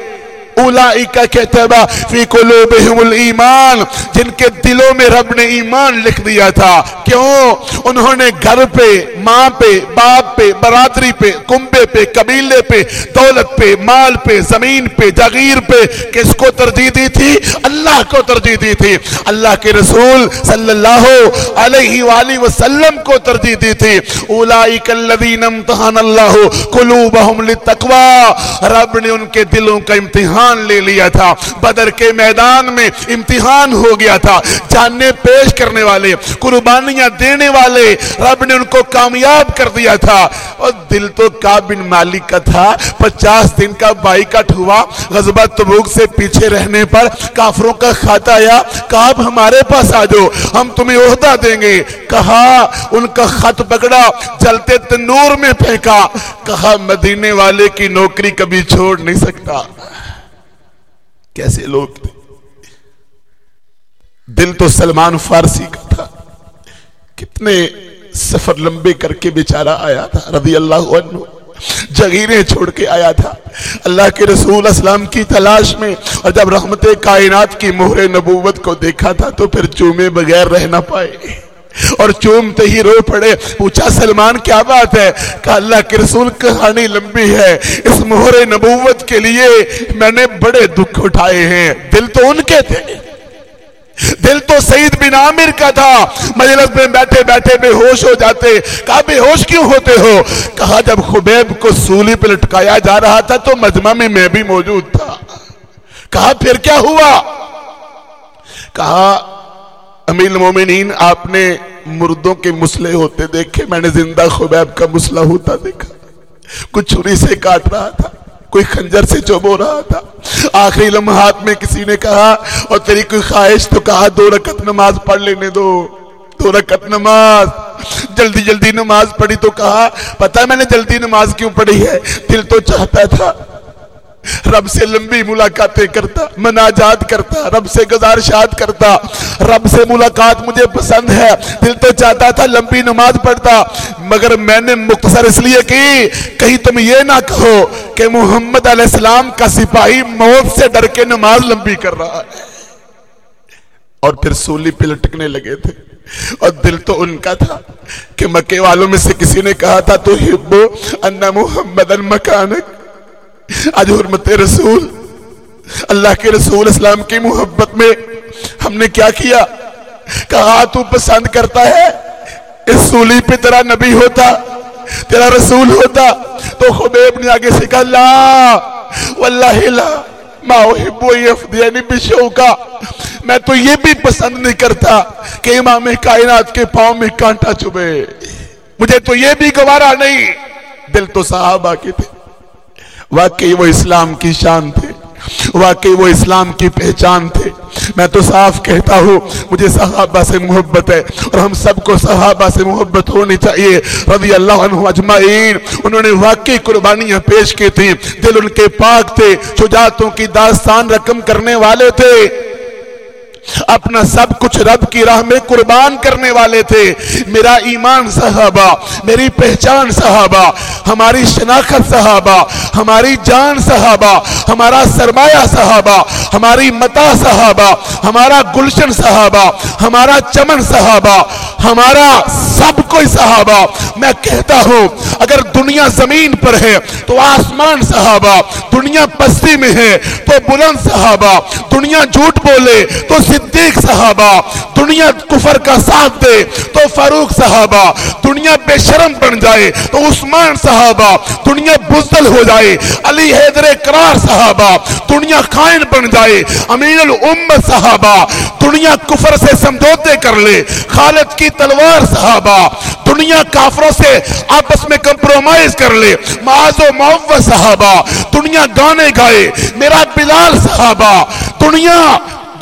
اولائکہ کتبہ فی قلوبہم الایمان، جن کے دلوں میں رب نے ایمان لکھ دیا تھا۔ کیوں؟ انہوں نے گھر پہ، ماں پہ، باپ پہ، برادری پہ کمبے پہ، قبیلے پہ، دولت پہ، مال پہ، زمین پہ، جغیر پہ کس کو ترجیح دی تھی؟ اللہ کو ترجیح دی تھی۔ اللہ کے رسول صلی اللہ علیہ وآلہ وسلم کو ترجیح دی تھی۔ اولائک الذین امتحان اللہ قلوبہم للتقوی، رب نے ان کے دلوں کا امتحان امتحان لے لیا تھا۔ بدر کے میدان میں امتحان ہو گیا تھا۔ جاننے پیش کرنے والے، قربانیاں دینے والے، رب نے ان کو کامیاب کر دیا تھا۔ اور دل تو کعب بن مالک کا تھا۔ پچاس دن کا بائی کٹ ہوا۔ غزبہ تبوک سے پیچھے رہنے پر کافروں کا خاتہ آیا۔ کعب ہمارے پاس آ جو ہم تمہیں عہدہ دیں گے۔ کہا، ان کا خط پکڑا، جلتے تنور میں پھینکا۔ کہا، مدینے والے کی نوکری کبھی چھوڑ نہیں سکتا۔ کیسے لوگ تھے؟ دل تو سلمان فارسی کا تھا۔ کتنے سفر لمبے کر کے بیچارہ آیا تھا، رضی اللہ عنہ۔ جگیریں چھوڑ کے آیا تھا۔ اللہ کے رسول اسلام کی تلاش میں اور جب رحمت کائنات کی مہر نبوت کو دیکھا تھا تو پھر چومے بغیر رہ نہ پائے۔ اور چومتے ہی رو پڑے۔ پوچھا، سلمان، کیا بات ہے؟ کہ اللہ کے رسول، کہانی لمبی ہے۔ اس مہر نبوت کے لیے میں نے بڑے دکھ اٹھائے ہیں۔ دل تو ان کے تھے۔ دل تو سعید بن عامر کا تھا۔ مجلس میں بیٹھے بیٹھے بے ہوش ہو جاتے۔ کہا، بے ہوش کیوں ہوتے ہو؟ کہا، جب خبیب کو سولی پہ لٹکایا جا رہا تھا تو مجمع میں میں بھی موجود تھا۔ کہا، پھر کیا ہوا؟ کہا امیر المومنین، آپ نے مردوں کے مسلح ہوتے دیکھے، میں نے زندہ خبیب کا مسلح ہوتا دیکھا۔ کچھ چھری سے کاٹ رہا تھا، کوئی خنجر سے چوبو رہا تھا۔ آخری لمحات میں کسی نے کہا، اور تیری کوئی خواہش تو کہا، دو رکت نماز پڑھ لینے دو۔ دو رکت نماز۔ جلدی جلدی نماز پڑھی تو کہا، پتہ میں نے جلدی نماز کیوں پڑھی ہے؟ دل تو چاہتا تھا۔ رب سے لمبی ملاقاتیں کرتا، مناجات کرتا، رب سے گزارشات کرتا۔ رب سے ملاقات مجھے پسند ہے، دل تو چاہتا تھا لمبی نماز پڑھتا، مگر میں نے مختصر اس لیے کی، کہیں تم یہ نہ کہو کہ محمد علیہ السلام کا سپاہی موت سے ڈر کے نماز لمبی کر رہا ہے۔ اور پھر سولی پہ لٹکنے لگے تھے۔ اور دل تو ان کا تھا کہ مکے والوں میں سے کسی نے کہا تھا، تو ہبو انہ محمد المکانک آج حرمت رسول، اللہ کے رسول اسلام کی محبت میں ہم نے کیا کیا؟ کہا، تو پسند کرتا ہے؟ اس سولی پہ تیرا نبی ہوتا، تیرا رسول ہوتا، تو خبیب نے آگے سے کہا، لا، واللہ لا، ما احبو یفدینی بشوکا. میں تو یہ بھی پسند نہیں کرتا کہ امام کائنات کے پاؤں میں کانٹا چبے مجھے تو یہ بھی گوارا نہیں۔ دل تو صحابہ کی تھے۔ واقعی وہ اسلام کی شان تھے، واقعی وہ اسلام کی پہچان تھے۔ میں تو صاف کہتا ہوں، مجھے صحابہ سے محبت ہے اور ہم سب کو صحابہ سے محبت ہونی چاہیے۔ رضی اللہ عنہ اجمعین، انہوں نے واقعی قربانیاں پیش کی تھیں۔ دل ان کے پاک تھے، شجاعتوں کی داستان رقم کرنے والے تھے۔ اپنا سب کچھ رب کی راہ میں قربان کرنے والے تھے۔ میرا ایمان صحابہ، میری پہچان صحابہ، ہماری شناخت صحابہ، ہماری جان صحابہ، ہمارا سرمایہ صحابہ، ہماری متا صحابہ، ہمارا گلشن صحابہ، ہمارا چمن صحابہ، ہمارا سب کوئی صحابہ، میں کہتا ہوں، اگر دنیا زمین پر ہے تو آسمان صحابہ، دنیا پستی میں ہے تو بلند صحابہ، دنیا جھوٹ بولے تو صدیق صحابہ دنیا کفر کا ساتھ دے، تو فاروق صحابہ دنیا بے شرم بن جائے، تو عثمان صحابہ دنیا بزدل ہو جائے، علی حیدر قرار صحابہ دنیا خائن بن جائے، امین الامت صحابہ دنیا کفر سے سمجھوتے کر لے، خالد کی تلوار صحابہ دنیا کافروں سے آپس میں کمپرومائز کر لے، معاذ و معوض صحابہ دنیا گانے گائے، میرا بلال صحابہ دنیا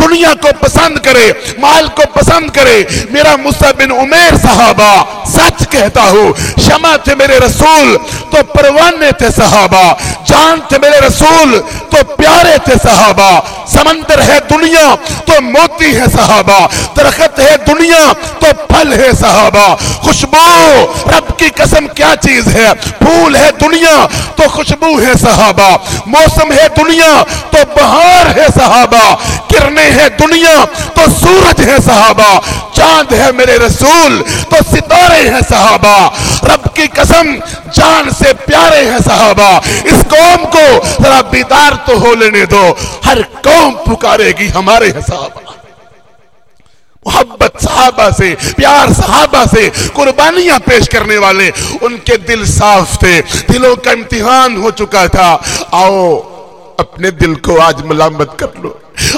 دنیا کو پسند کرے، مال کو پسند کرے۔ میرا مصعب بن عمیر صحابہ سچ کہتا ہوں، شمع تھے میرے رسول تو پروانے تھے صحابہ۔ جان تھے میرے رسول، تو پیارے تھے صحابہ، سمندر ہے دنیا، تو موتی ہے صحابہ، درخت ہے دنیا، تو پھل ہے صحابہ۔ خوشبو، رب کی قسم کیا چیز ہے؟ پھول ہے دنیا، تو خوشبو ہے صحابہ۔ موسم ہے دنیا، تو بہار ہے صحابہ۔ کرنے ہے دنیا، تو سورج ہے صحابہ۔ چاند ہے میرے رسول، تو ستارے ہیں صحابہ۔ رب کی قسم، جان سے پیارے ہیں صحابہ۔ اس کو قوم کو ذرا بیدار تو ہو لینے دو۔ ہر قوم پکارے گی ہمارے حساب۔ محبت صحابہ سے، پیار صحابہ سے قربانیاں پیش کرنے والے۔ ان کے دل صاف تھے، دلوں کا امتحان ہو چکا تھا۔ آؤ اپنے دل کو آج ملامت کر لو۔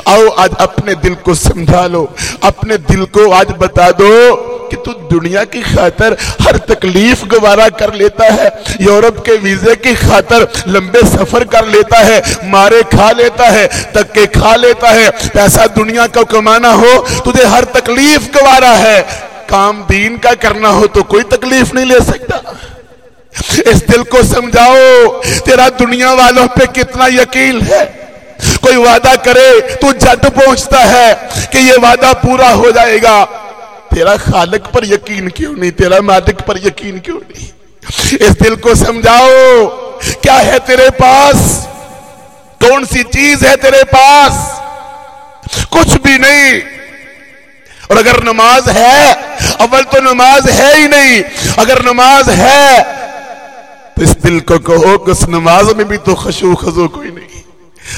آؤ آج اپنے دل کو سمجھا لو۔ اپنے دل کو آج بتا دو کہ تو دنیا کی خاطر ہر تکلیف گوارا کر لیتا ہے۔ یورپ کے ویزے کی خاطر لمبے سفر کر لیتا ہے۔ مارے کھا لیتا ہے، تکے کھا لیتا ہے۔ پیسہ دنیا کا کمانا ہو تجھے ہر تکلیف گوارا ہے۔ کام دین کا کرنا ہو تو کوئی تکلیف نہیں لے سکتا۔ اس دل کو سمجھاؤ، تیرا دنیا والوں پہ کتنا یقین ہے۔ کوئی وعدہ کرے تو جٹ پہنچتا ہے کہ یہ وعدہ پورا ہو جائے گا۔ تیرا خالق پر یقین کیوں نہیں؟ تیرا مالک پر یقین کیوں نہیں؟ اس دل کو سمجھاؤ، کیا ہے تیرے پاس؟ کون سی چیز ہے تیرے پاس؟ کچھ بھی نہیں۔ اور اگر نماز ہے، اول تو نماز ہے ہی نہیں۔ اگر نماز ہے تو اس دل کو کہو کہ اس نماز میں بھی تو خشو خزو کوئی نہیں۔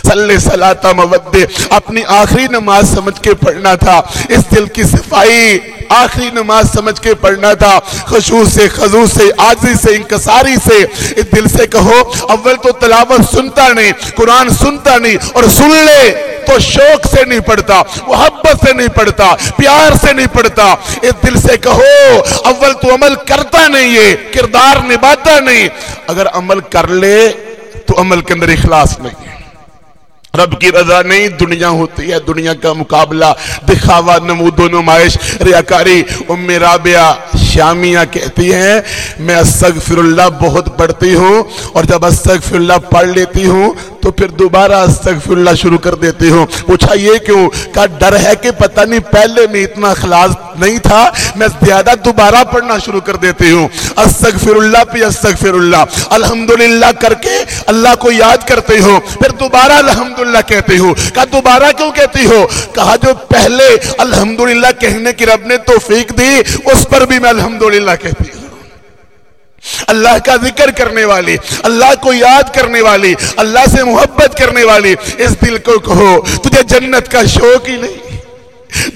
صلی صلاة مودے اپنی آخری نماز سمجھ کے پڑھنا تھا۔ اس دل کی صفائی آخری نماز سمجھ کے پڑھنا تھا۔ خشوع سے، خضوع سے آجزی سے، انکساری سے۔ اس دل سے کہو، اول تو تلاوت سنتا نہیں، قرآن سنتا نہیں اور سن لے تو شوق سے نہیں پڑھتا، محبت سے نہیں پڑھتا، پیار سے نہیں پڑھتا۔ اس دل سے کہو، اول تو عمل کرتا نہیں ہے، کردار نباتا نہیں۔ اگر عمل کر لے تو عمل کے اندر اخلاص نہیں۔ رب کی رضا نہیں، دنیا ہوتی ہے، دنیا کا مقابلہ، دکھاوا نمود و نمائش، ریاکاری، ام رابعہ شامیہ کہتی ہیں، میں استغفر اللہ بہت پڑھتی ہوں اور جب استغفر اللہ پڑھ لیتی ہوں تو پھر دوبارہ استغفر اللہ شروع کر دیتی ہوں. پوچھا یہ کیوں؟ کہا ڈر ہے کہ پتہ نہیں پہلے میں اتنا خلاص نہیں تھا، میں زیادہ دوبارہ پڑھنا شروع کر دیتی ہوں۔ استغفر اللہ پہ استغفر اللہ۔ الحمدللہ کر کے اللہ کو یاد کرتے ہو پھر دوبارہ الحمدللہ کہتے ہو کہا دوبارہ کیوں کہتی ہو؟ کہا جو پہلے الحمدللہ کہنے کی رب نے توفیق دی، اس پر بھی میں الحمدللہ کہتی ہوں۔ اللہ کا ذکر کرنے والی، اللہ کو یاد کرنے والی، اللہ سے محبت کرنے والی، اس دل کو کہو، تجھے جنت کا شوق ہی نہیں۔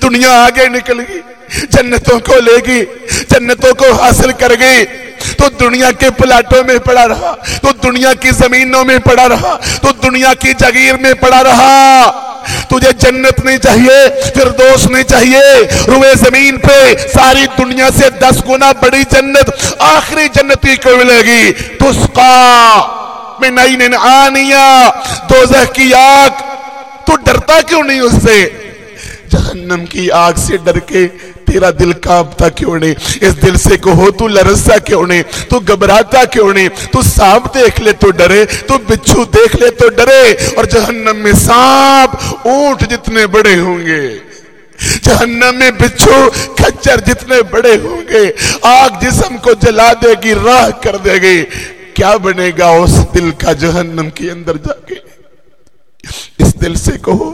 دنیا آگے نکل گئی۔ جنتوں کو لے گی، جنتوں کو حاصل کر گئی تو دنیا کے پلاٹوں میں پڑا رہا، تو دنیا کی زمینوں میں پڑا رہا، تو دنیا کی جگیر میں پڑا رہا۔ تجھے جنت نہیں چاہیے، فردوس نہیں چاہیے۔ روئے زمین پہ ساری دنیا سے دس گنا بڑی جنت، آخری جنتی کو ملے گی؟ تسقا میں نئی آنیا دوزہ کی آگ۔ تو ڈرتا کیوں نہیں اس سے؟ جہنم کی آگ سے ڈر کے تیرا دل کامتا کیوں نہیں؟ اس دل سے کہو تو لرزا کیوں نہیں؟ تو گبراتا کیوں نہیں؟ تو سانپ دیکھ لے تو ڈرے، تو بچھو دیکھ لے تو ڈرے، اور جہنم میں سانپ اونٹ جتنے بڑے ہوں گے، جہنم میں بچھو کھچر جتنے بڑے ہوں گے، آگ جسم کو جلا دے گی، راہ کر دے گی۔ کیا بنے گا اس دل کا جہنم کے اندر جا کے؟ اس دل سے کہو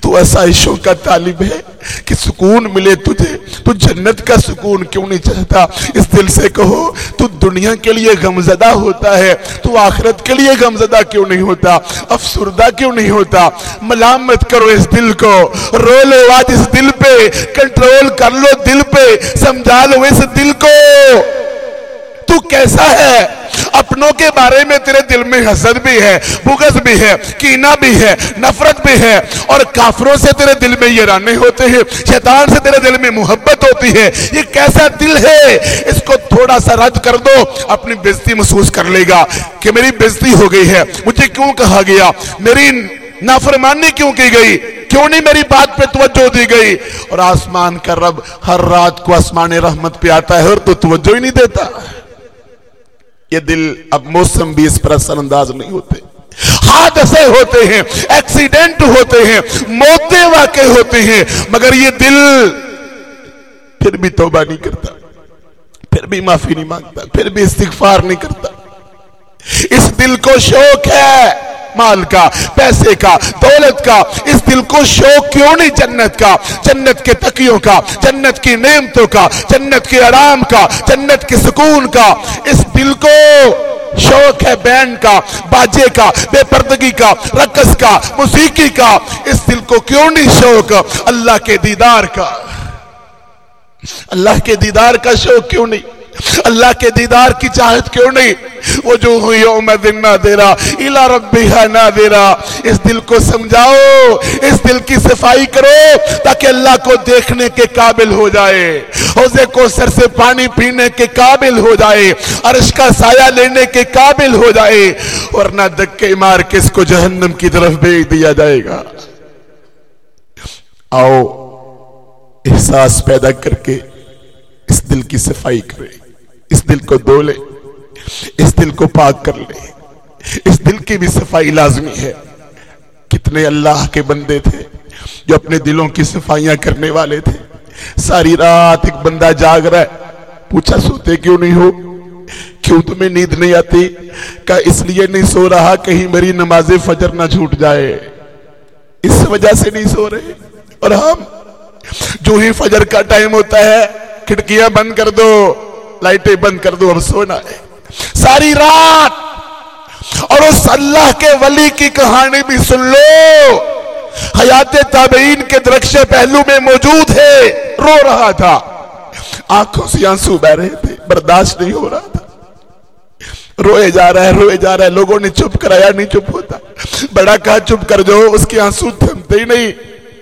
تو ایسائشوں کا طالب ہے کہ سکون ملے تجھے، تو جنت کا سکون کیوں نہیں چاہتا؟ اس دل سے کہو، تو دنیا کے لیے غمزدہ ہوتا ہے، تو آخرت کے لیے غمزدہ کیوں نہیں ہوتا؟ افسردہ کیوں نہیں ہوتا؟ ملامت کرو اس دل کو، رو لو آج اس دل پہ، کنٹرول کر لو دل پہ، سمجھا لو اس دل کو۔ تو کیسا ہے؟ اپنوں کے بارے میں تیرے دل میں حسد بھی ہے، بغض بھی ہے، کینہ بھی ہے، نفرت بھی ہے، اور کافروں سے تیرے دل میں یہ رانے ہوتے ہیں، شیطان سے تیرے دل میں محبت ہوتی ہے۔ یہ کیسا دل ہے؟ اس کو تھوڑا سا رد کر دو، اپنی بزتی محسوس کر لے گا کہ میری بزتی ہو گئی ہے۔ مجھے کیوں کہا گیا؟ میری نافرمانی کیوں کی گئی؟ کیوں نہیں میری بات پہ توجہ دی گئی؟ اور آسمان کا رب ہر رات کو آسمان رحمت پہ آتا ہے اور تو توجہ ہی نہیں دیتا۔ یہ دل اب موسم بھی اس پر اثر انداز نہیں ہوتے۔ حادثے ہوتے ہیں ایکسیڈنٹ ہوتے ہیں، موتیں واقع ہوتے ہیں، مگر یہ دل پھر بھی توبہ نہیں کرتا، پھر بھی معافی نہیں مانگتا، پھر بھی استغفار نہیں کرتا۔ اس دل کو شوق ہے۔ مال کا، پیسے کا، دولت کا۔ اس دل کو شوق کیوں نہیں جنت کا؟ جنت کے تقیوں کا، جنت کی نعمتوں کا، جنت کے آرام کا، جنت کے سکون کا۔ اس دل کو شوق ہے بینڈ کا، باجے کا، بے پردگی کا، رقص کا، موسیقی کا۔ اس دل کو کیوں نہیں شوق؟ اللہ کے دیدار کا۔ اللہ کے دیدار کا شوق کیوں نہیں؟ اللہ کے دیدار کی چاہت کیوں نہیں؟ وہ جو ہوئی دن نہ دے رہا الہ ربی ہے نہ دے رہا اس دل کو سمجھاؤ، اس دل کی صفائی کرو تاکہ اللہ کو دیکھنے کے قابل ہو جائے۔ حوضے کو سر سے پانی پینے کے قابل ہو جائے۔ عرش کا سایہ لینے کے قابل ہو جائے۔ ورنہ دکے مار کے اس کو جہنم کی طرف بھیج دیا جائے گا؟ آؤ، احساس پیدا کر کے اس دل کی صفائی کرے اس دل کو دو لے، اس دل کو پاک کر لے۔ اس دل کی بھی صفائی لازمی ہے۔ کتنے اللہ کے بندے تھے جو اپنے دلوں کی صفائیاں کرنے والے تھے۔ ساری رات ایک بندہ جاگ رہا ہے، پوچھا، سوتے کیوں نہیں ہو؟ کیوں تمہیں نیند نہیں آتی؟ کہ اس لیے نہیں سو رہا کہیں میری نماز فجر نہ جھوٹ جائے۔ اس وجہ سے نہیں سو رہے۔ اور ہم، جو ہی فجر کا ٹائم ہوتا ہے، کھڑکیاں بند کر دو۔ لائٹیں بند کر دو اور سونا ہے۔ ساری رات۔ اور اس اللہ کے ولی کی کہانی بھی سن لو۔ حیات تابعین کے درخش پہلو میں موجود ہے۔ رو رہا تھا۔ آنکھوں سے آنسو بہ رہے تھے۔ برداشت نہیں ہو رہا تھا۔ روئے جا رہا ہے، روئے جا رہا ہے۔ لوگوں نے چپ کرایا، نہیں چپ ہوتا۔ بڑا کہا، چپ کر جو اس کی آنسو تھمتے ہی نہیں۔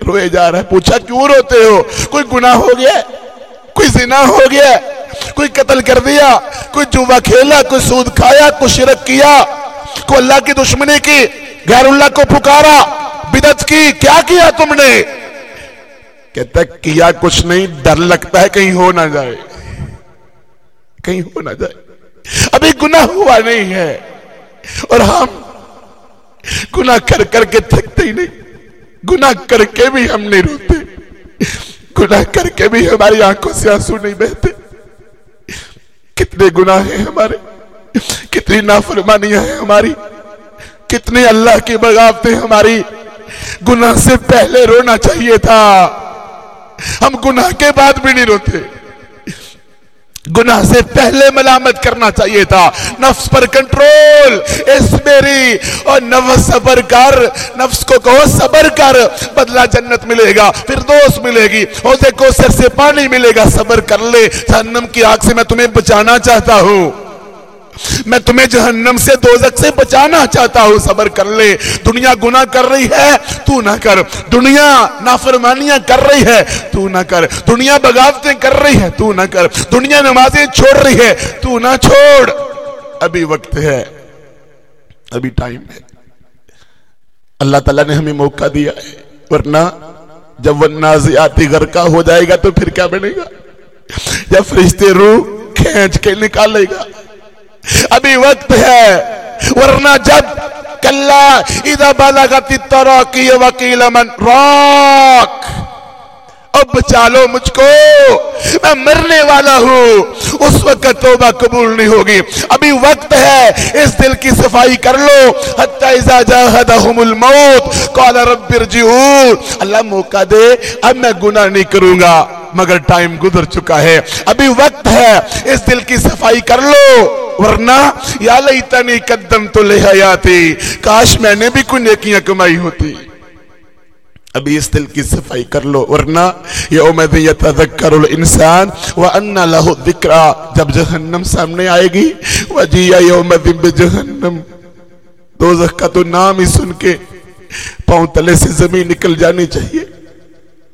روئے جا رہا ہے۔ پوچھا، کیوں روتے ہو؟ کوئی گناہ ہو گیا؟ کوئی زنا ہو گیا؟ کوئی قتل کر دیا، کوئی جوا کھیلا، کوئی سود کھایا، کوئی شرک کیا، کوئی اللہ کی دشمنی کی، غیر اللہ کو پکارا بدت کی، کیا کیا تم نے؟ کہتا کیا کچھ نہیں، ڈر لگتا ہے، کہیں ہو نہ جائے۔ کہیں ہو نہ جائے۔ ابھی گناہ ہوا نہیں ہے۔ اور ہم گناہ کر کر کے تھکتے ہی نہیں۔ گناہ کر کے بھی ہم نہیں روتے۔ گناہ کر کے بھی ہماری آنکھوں سے آنسو نہیں بہتے۔ کتنے گناہ ہیں ہمارے؟ کتنی نافرمانیاں ہیں ہماری؟ کتنے اللہ کی بغاوتیں ہماری؟ گناہ سے پہلے رونا چاہیے تھا۔ ہم گناہ کے بعد بھی نہیں روتے۔ گناہ سے پہلے ملامت کرنا چاہیے تھا۔ نفس پر کنٹرول، اس میری۔ اور نفس صبر کر، نفس کو کہو، صبر کر۔ بدلہ جنت ملے گا پھر دوست ملے گی۔ حوضے کو سر سے پانی ملے گا، صبر کر لے۔ جہنم کی آگ سے میں تمہیں بچانا چاہتا ہوں۔ میں تمہیں جہنم سے دوزک سے بچانا چاہتا ہوں، صبر کر لے۔ دنیا گناہ کر رہی ہے، تو نہ کر۔ دنیا نافرمانیاں کر رہی ہے، تو نہ کر۔ دنیا بغاوتیں کر رہی ہے، تو نہ کر۔ دنیا نمازیں چھوڑ رہی ہے، تو نہ چھوڑ۔ ابھی وقت ہے، ابھی ٹائم ہے۔ اللہ تعالیٰ نے ہمیں موقع دیا ہے، ورنہ جب وہ نازیاتی گھر کا ہو جائے گا تو پھر کیا بنے گا؟ جب فرشتے روح کھینچ کے نکالے گا۔ ابھی وقت ہے۔ ورنہ جب کلا اذا بالغت التراقی وکیل من، راک۔ اب بچا لو مجھ کو۔ میں مرنے والا ہوں۔ اس وقت توبہ قبول نہیں ہوگی۔ ابھی وقت ہے۔ اس دل کی صفائی کر لو۔ حتی اذا جاہدہم الموت۔ قال رب ارجعون۔ اللہ موقع دے، اب میں گناہ نہیں کروں گا۔ مگر ٹائم گزر چکا ہے۔ ابھی وقت ہے، اس دل کی صفائی کر لو۔ ورنہ، یا لیتنی قدم تو لے کاش میں نے بھی کوئی نیکیاں کمائی ہوتی۔ ابھی اس دل کی صفائی کر لو۔ ورنہ، یوم یتذکر الانسان وَأَنَّ لَهُ الذِّكْرَى جب جہنم سامنے آئے گی۔ وَجِيَ يَوْمَ ذِنْ دوزخ کا تو نام ہی سن کے پاؤں تلے سے زمین نکل جانی چاہیے۔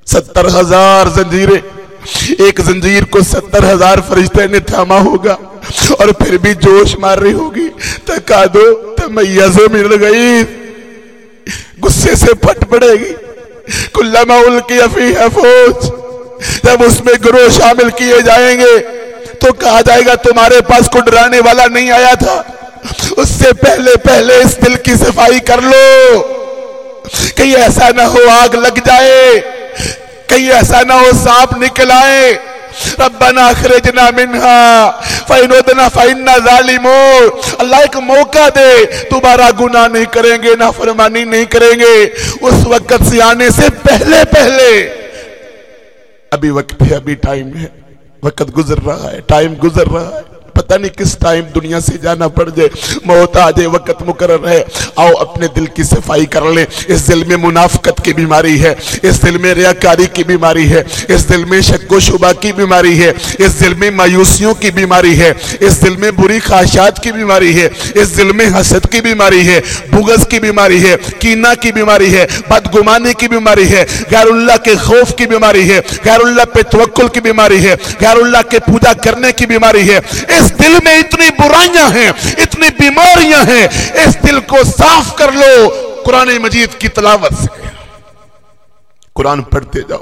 ستر ہزار زنجیریں۔ ایک زنجیر کو ستر ہزار فرشتے نے تھاما ہوگا اور پھر بھی جوش مار رہی ہوگی۔ تکادو تمیزو مل گئی۔ گسے سے پھٹ پڑے گی۔ کلما الکی فیہ فوج۔ جب اس میں گروہ شامل کیے جائیں گے تو کہا جائے گا، تمہارے پاس کو ڈرانے والا نہیں آیا تھا۔ اس سے پہلے پہلے اس دل کی صفائی کر لو۔ کہیں ایسا نہ ہو آگ لگ جائے۔ کہیں ایسا نہ ہو سانپ نکل آئے۔ ربنا اخرجنا منہا۔ فینودنا فیننا ظالمون۔ اللہ ایک موقع دے۔ دوبارہ گناہ نہیں کریں گے، نافرمانی نہیں کریں گے۔ اس وقت سے آنے سے پہلے پہلے۔ ابھی وقت ہے، ابھی ٹائم ہے۔ وقت گزر رہا ہے، ٹائم گزر رہا ہے۔ پتہ نہیں کس ٹائم دنیا سے جانا پڑ جائے موت آ جائے وقت مقرر ہے آؤ اپنے دل کی صفائی کر لیں اس دل میں منافقت کی بیماری ہے اس دل میں ریاکاری کی بیماری ہے اس دل میں شک و شبہ کی بیماری ہے اس دل میں مایوسیوں کی بیماری ہے اس دل میں بری خواہشات کی بیماری ہے اس دل میں حسد کی بیماری ہے بغض کی بیماری ہے کینہ کی بیماری ہے بدگمانی کی بیماری ہے غیر اللہ کے خوف کی بیماری ہے غیر اللہ پہ توکل کی بیماری ہے غیر اللہ کے پوجا کرنے کی بیماری ہے اس دل میں اتنی برائیاں ہیں، اتنی بیماریاں ہیں، اس دل کو صاف کر لو۔ قرآن مجید کی تلاوت سے۔ قرآن پڑھتے جاؤ۔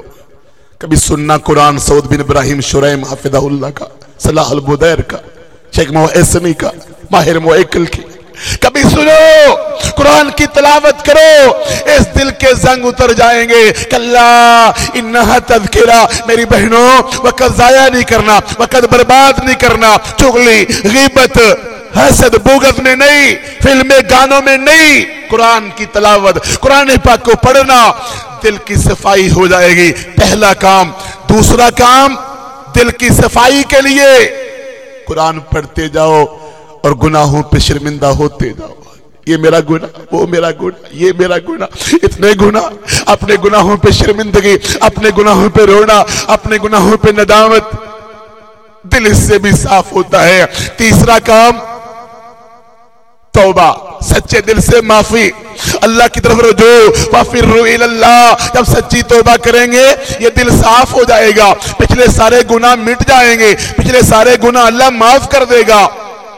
کبھی سننا قرآن سعود بن ابراہیم شرائم حافظہ اللہ کا، صلاح البدیر کا، شیخ محسنی کا، ماہر موکل کی۔ کبھی سنو، قرآن کی تلاوت کرو، اس دل کے زنگ اتر جائیں گے، کلا، انہا تذکرہ، میری بہنوں، وقت ضائع نہیں کرنا، وقت برباد نہیں کرنا، چغلی، غیبت، حسد بوگت میں نہیں فلمیں گانوں میں نہیں، قرآن کی تلاوت، قرآن پاک کو پڑھنا، دل کی صفائی ہو جائے گی۔ پہلا کام، دوسرا کام، دل کی صفائی کے لیے۔ قرآن پڑھتے جاؤ اور گناہوں پہ شرمندہ ہوتے جاؤ۔ یہ میرا گناہ، وہ میرا گناہ، یہ میرا گناہ۔ اتنے گناہ، اپنے گناہوں پہ شرمندگی، اپنے گناہوں پہ رونا، اپنے گناہوں پہ ندامت۔ دل اس سے بھی صاف ہوتا ہے۔ تیسرا کام، توبہ۔ سچے دل سے معافی۔ اللہ کی طرف رجوع۔ وَفِرُّ إِلَى اللَّهِ۔ جب سچی توبہ کریں گے، یہ دل صاف ہو جائے گا۔ پچھلے سارے گناہ مٹ جائیں گے۔ پچھلے سارے گناہ اللہ معاف کر دے گا۔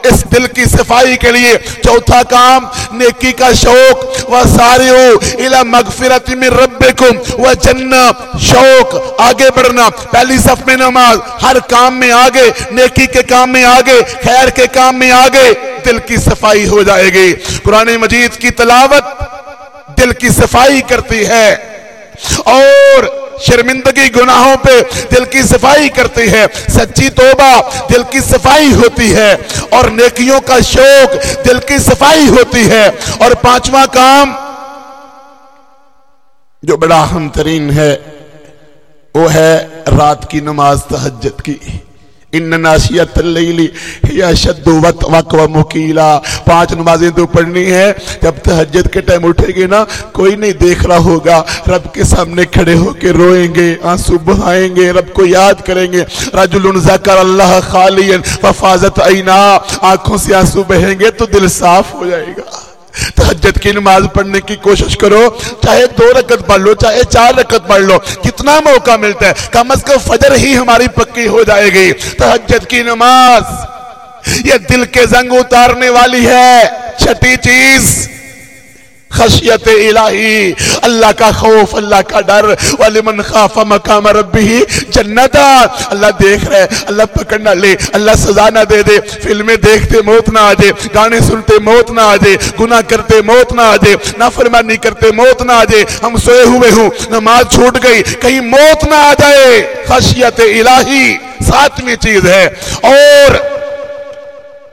اس دل کی صفائی کے لیے چوتھا کام نیکی کا شوق، وَسَارِعُوا إِلَى مَغْفِرَةِ مِن رَبِّكُمْ وَجَنَّةِ۔ شوق، آگے بڑھنا۔ پہلی صف میں نماز۔ ہر کام میں آگے، نیکی کے کام میں آگے، خیر کے کام میں آگے۔ دل کی صفائی ہو جائے گی۔ قرآن مجید کی تلاوت دل کی صفائی کرتی ہے۔ اور شرمندگی گناہوں پہ دل کی صفائی کرتی ہے، سچی توبہ دل کی صفائی ہوتی ہے، اور نیکیوں کا شوق دل کی صفائی ہوتی ہے۔ اور پانچواں کام جو بڑا اہم ترین ہے، وہ ہے رات کی نماز تہجد کی۔ ان ناشیت اللیلی یا شد وقت و مکیلا پانچ نمازیں تو پڑھنی ہے جب تہجد کے ٹائم اٹھے گے نا کوئی نہیں دیکھ رہا ہوگا رب کے سامنے کھڑے ہو کے روئیں گے آنسو بہائیں گے رب کو یاد کریں گے رجل ذکر اللہ خالین وفاظت اینا آنکھوں سے آنسو بہیں گے تو دل صاف ہو جائے گا تحجد کی نماز پڑھنے کی کوشش کرو، چاہے دو رکت پڑھ لو، چاہے چار رکت پڑھ لو، کتنا موقع ملتا ہے، کم از کم فجر ہی ہماری پکی ہو جائے گی۔ تحجد کی نماز، یہ دل کے زنگ اتارنے والی ہے۔ چھٹی چیز۔ خشیت الہی، اللہ کا خوف، اللہ کا ڈر، وَلِمَنْ خَافَ مَقَامَ رَبِّهِ جنتا۔ اللہ دیکھ رہے، اللہ پکڑنا لے، اللہ سزا نہ دے دے۔ فلمیں دیکھتے موت نہ آ جائے، گانے سنتے موت نہ آ جائے، گناہ کرتے موت نہ آ جائے، نافرمانی کرتے موت نہ آ جائے۔ ہم سوئے ہوئے ہوں، نماز چھوٹ گئی، کہیں موت نہ آ جائے۔ خشیت الہی، ساتویں چیز ہے۔ اور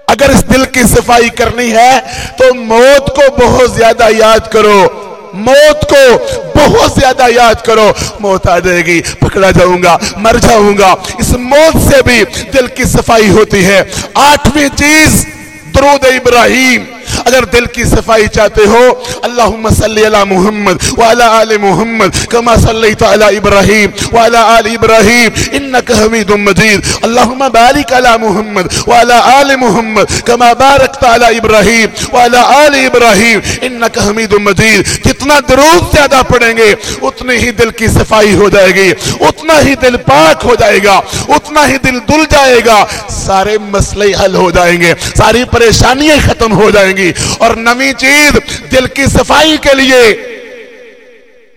اگر اس دل کی صفائی کرنی ہے تو موت کو بہت زیادہ یاد کرو۔ موت کو بہت زیادہ یاد کرو۔ موت آ جائے گی، پکڑا جاؤں گا، مر جاؤں گا۔ اس موت سے بھی دل کی صفائی ہوتی ہے۔ آٹھویں چیز، درود ابراہیم۔ اگر دل کی صفائی چاہتے ہو، اللہم صلی علی محمد وعلی آل محمد کما صلیت علی ابراہیم وعلی آل ابراہیم، انکا حمید مجید۔ اللہم بارک علی محمد وعلی آل محمد کما بارکت علی ابراہیم وعلی آل ابراہیم، انکا حمید مجید۔ جتنا درود زیادہ پڑھیں گے، اتنی ہی دل کی صفائی ہو جائے گی، اتنا ہی دل پاک ہو جائے گا، اتنا ہی دل دل جائے گا۔ سارے مسئلے حل ہو جائیں گے، ساری پریشانیاں ختم ہو جائیں گی۔ اور نمی چیز دل کی صفائی کے لیے۔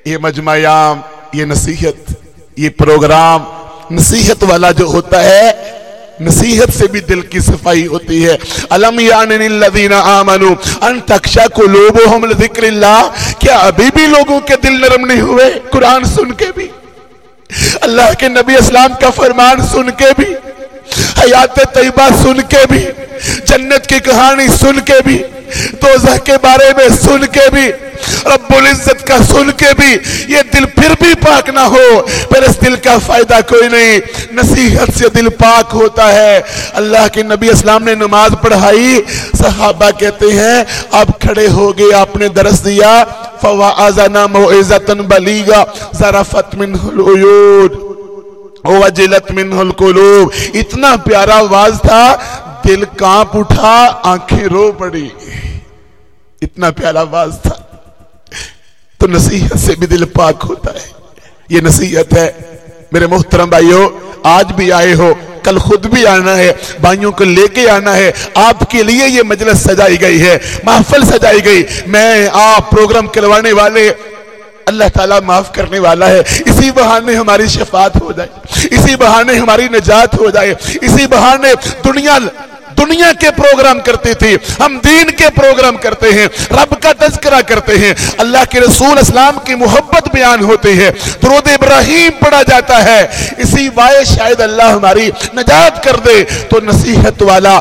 یہ مجمعیام یہ نصیحت، یہ پروگرام نصیحت والا جو ہوتا ہے، نصیحت سے بھی دل کی صفائی ہوتی ہے۔ علم یعنی الذین آمنوا ان تکشا قلوبہم لذکر اللہ؟ کیا ابھی بھی لوگوں کے دل نرم نہیں ہوئے؟ قرآن سن کے بھی۔ اللہ کے نبی اسلام کا فرمان سن کے بھی۔ حیات طیبہ سن کے بھی۔ جنت کی کہانی سن کے بھی۔ دوزہ کے بارے میں سن کے بھی، رب العزت کا سن کے بھی یہ دل پھر بھی پاک نہ ہو۔ پھر اس دل کا فائدہ کوئی نہیں۔ نصیحت سے دل پاک ہوتا ہے۔ اللہ کے نبی اسلام نے نماز پڑھائی۔ صحابہ کہتے ہیں، اب کھڑے ہو گئے آپ نے درس دیا۔ فَوَعَزَنَا مُعِزَةً بَلِيغًا زَرَفَتْ مِنْهُ الْعُيُودِ وَجِلَتْ مِنْهُ الْقُلُوبِ۔ اتنا پیارا آواز تھا۔ دل کانپ اٹھا، آنکھیں رو پڑی۔ اتنا پیارا آواز تھا۔ تو نصیحت سے بھی دل پاک ہوتا ہے۔ یہ نصیحت ہے۔ میرے محترم بھائیو، آج بھی آئے ہو، کل خود بھی آنا ہے، بھائیوں کو لے کے آنا ہے۔ آپ کے لیے یہ مجلس سجائی گئی ہے، محفل سجائی گئی۔ میں آپ پروگرام کروانے والے اللہ تعالیٰ معاف کرنے والا ہے۔ اسی بہانے ہماری شفاعت ہو جائے۔ اسی بہانے ہماری نجات ہو جائے۔ اسی بہانے دنیا دنیا کے پروگرام کرتے تھے۔ ہم دین کے پروگرام کرتے ہیں۔ رب کا تذکرہ کرتے ہیں۔ اللہ کے رسول اسلام کی محبت بیان ہوتے ہیں۔ درود ابراہیم پڑھا جاتا ہے۔ اسی وائے شاید اللہ ہماری نجات کر دے۔ تو نصیحت والا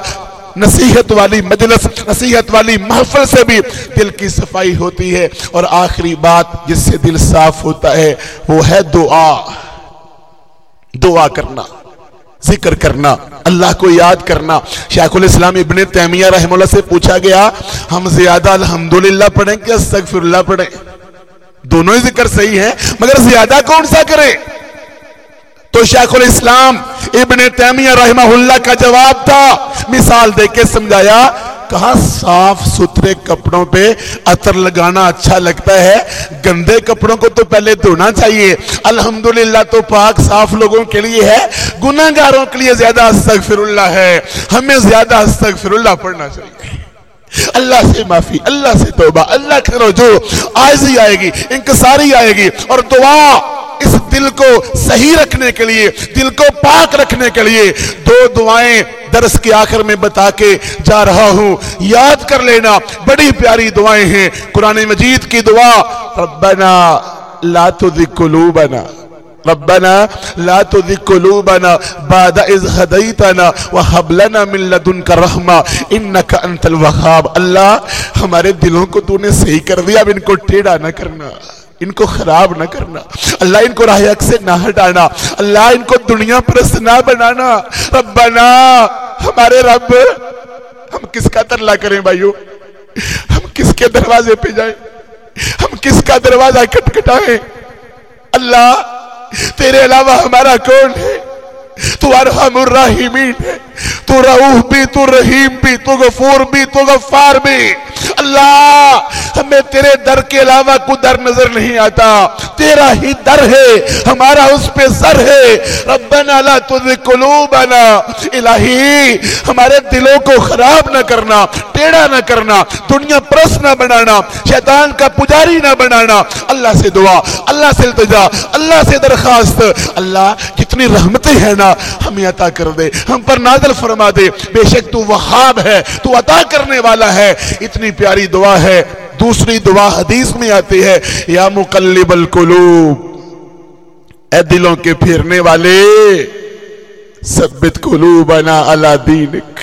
نصیحت والی مجلس، نصیحت والی محفل سے بھی دل کی صفائی ہوتی ہے۔ اور آخری بات جس سے دل صاف ہوتا ہے، وہ ہے دعا۔ دعا کرنا، ذکر کرنا، اللہ کو یاد کرنا۔ شیخ الاسلام ابن تیمیہ رحم اللہ سے پوچھا گیا، ہم زیادہ الحمدللہ پڑھیں کہ استغفر اللہ پڑھیں؟ دونوں ہی ذکر صحیح ہیں، مگر زیادہ کون سا کریں؟ تو شیخ الاسلام ابن تیمیہ رحمہ اللہ کا جواب تھا۔ مثال دے کے سمجھایا کہا صاف ستھرے کپڑوں پہ عطر لگانا اچھا لگتا ہے؟ گندے کپڑوں کو تو پہلے دھونا چاہیے۔ الحمدللہ تو پاک صاف لوگوں کے لیے ہے گناہ گاروں کے لیے زیادہ استغفر اللہ ہے۔ ہمیں زیادہ استغفر اللہ پڑھنا چاہیے۔ اللہ سے معافی، اللہ سے توبہ، اللہ کے رجوع۔ آئزی آئے گی، انکساری آئے گی اور دعا اس دل کو صحیح رکھنے کے لیے، دل کو پاک رکھنے کے لیے دو دعائیں درس کے آخر میں بتا کے جا رہا ہوں۔ یاد کر لینا، بڑی پیاری دعائیں ہیں۔ قرآن مجید کی دعا، ربنا لا تذک قلوبنا، ربنا لا تذک قلوبنا بعد اذ هدیتنا وهب لنا من لدنک رحمہ انک انت الوهاب اللہ، ہمارے دلوں کو تو نے صحیح کر دیا، اب ان کو ٹیڑا نہ کرنا۔ ان کو خراب نہ کرنا۔ اللہ ان کو راہ حق سے نہ ہٹانا۔ اللہ ان کو دنیا پرست نہ بنانا۔ ربنا، ہمارے رب، ہم کس کا ترلا کریں بھائیو؟ ہم کس کے دروازے پہ جائیں؟ ہم کس کا دروازہ کٹ کٹائیں اللہ، تیرے علاوہ ہمارا کون ہے؟ تو ارحم الراحمین ہے۔ تو رعوف بھی، تو رحیم بھی، تو غفور بھی، تو غفار بھی۔ اللہ، ہمیں تیرے در کے علاوہ کو در نظر نہیں آتا۔ تیرا ہی در ہے، ہمارا اس پہ سر ہے۔ ربنا لا تذ قلوبنا، الہی، ہمارے دلوں کو خراب نہ کرنا ٹیڑا نہ کرنا، دنیا پرس نہ بنانا، شیطان کا پجاری نہ بنانا۔ اللہ سے دعا، اللہ سے التجا، اللہ سے درخواست۔ اللہ کہ کتنی رحمتیں ہیں نا، ہمیں عطا کر دے، ہم پر نازل فرما دے۔ بے شک تو وہاب ہے، تو عطا کرنے والا ہے۔ اتنی پیاری دعا ہے، دوسری دعا حدیث میں آتی ہے، یا مقلب القلوب۔ اے دلوں کے پھرنے والے، ثبت قلوبنا علی دینک۔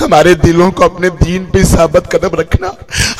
ہمارے دلوں کو اپنے دین پہ ثابت قدم رکھنا۔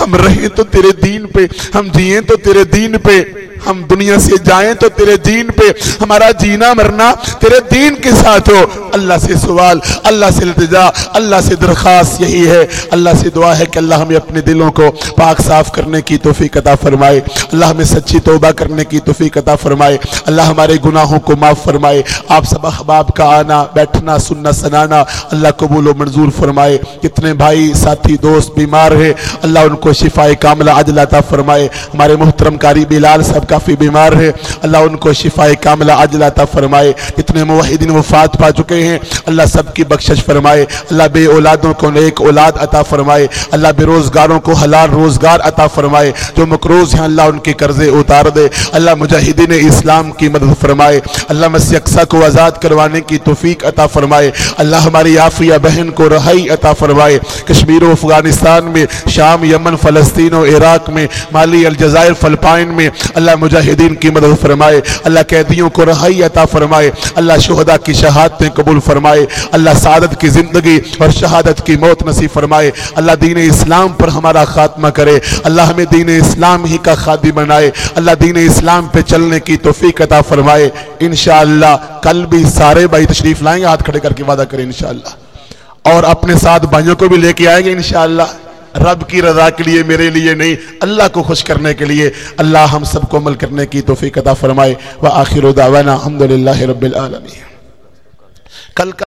ہم رہیں تو تیرے دین پہ، ہم جئیں تو تیرے دین پہ۔ ہم دنیا سے جائیں تو تیرے دین پہ ہمارا جینا مرنا تیرے دین کے ساتھ ہو۔ اللہ سے سوال، اللہ سے التجا، اللہ سے درخواست یہی ہے۔ اللہ سے دعا ہے کہ اللہ ہمیں اپنے دلوں کو پاک صاف کرنے کی توفیق عطا فرمائے۔ اللہ ہمیں سچی توبہ کرنے کی توفیق عطا فرمائے۔ اللہ ہمارے گناہوں کو معاف فرمائے۔ آپ سب احباب کا آنا، بیٹھنا، سننا، سنانا، اللہ قبول و منظور فرمائے۔ کتنے بھائی، ساتھی، دوست بیمار ہیں، اللہ ان کو شفا کاملہ عجل عطا فرمائے۔ ہمارے محترم کاری بلال صاحب کافی بیمار ہے۔ اللہ ان کو شفا کاملہ عجل عطا فرمائے۔ کتنے موحدین وفات پا چکے ہیں۔ اللہ سب کی بخشش فرمائے۔ اللہ بے اولادوں کو نیک اولاد عطا فرمائے۔ اللہ بے روزگاروں کو حلال روزگار عطا فرمائے۔ جو مقروض ہیں اللہ ان کے قرضے اتار دے۔ اللہ مجاہدین اسلام کی مدد فرمائے۔ اللہ مسیح اقصا کو آزاد کروانے کی توفیق عطا فرمائے۔ اللہ ہماری عافیہ بہن کو رہائی عطا فرمائے۔ کشمیر و افغانستان میں، شام، یمن، فلسطین و عراق میں، مالی الجزائر، فلپائن میں، اللہ مجاہدین کی مدد فرمائے، اللہ قیدیوں کو رہائی عطا فرمائے، اللہ شہداء کی شہادتیں قبول فرمائے، اللہ سعادت کی زندگی اور شہادت کی موت نصیب فرمائے، اللہ دین اسلام پر ہمارا خاتمہ کرے، اللہ ہمیں دین اسلام ہی کا خادی بنائے، اللہ دین اسلام پہ چلنے کی توفیق عطا فرمائے۔ انشاءاللہ کل بھی سارے بھائی تشریف لائیں گے ہاتھ کھڑے کر کے وعدہ کریں انشاءاللہ۔ اور اپنے ساتھ بھائیوں کو بھی لے کے آئیں گے انشاءاللہ۔ رب کی رضا کے لیے میرے لیے نہیں، اللہ کو خوش کرنے کے لیے۔ اللہ ہم سب کو عمل کرنے کی توفیق عطا فرمائے۔ وآخر دعوانا الحمدللہ رب العالمین۔ کل کا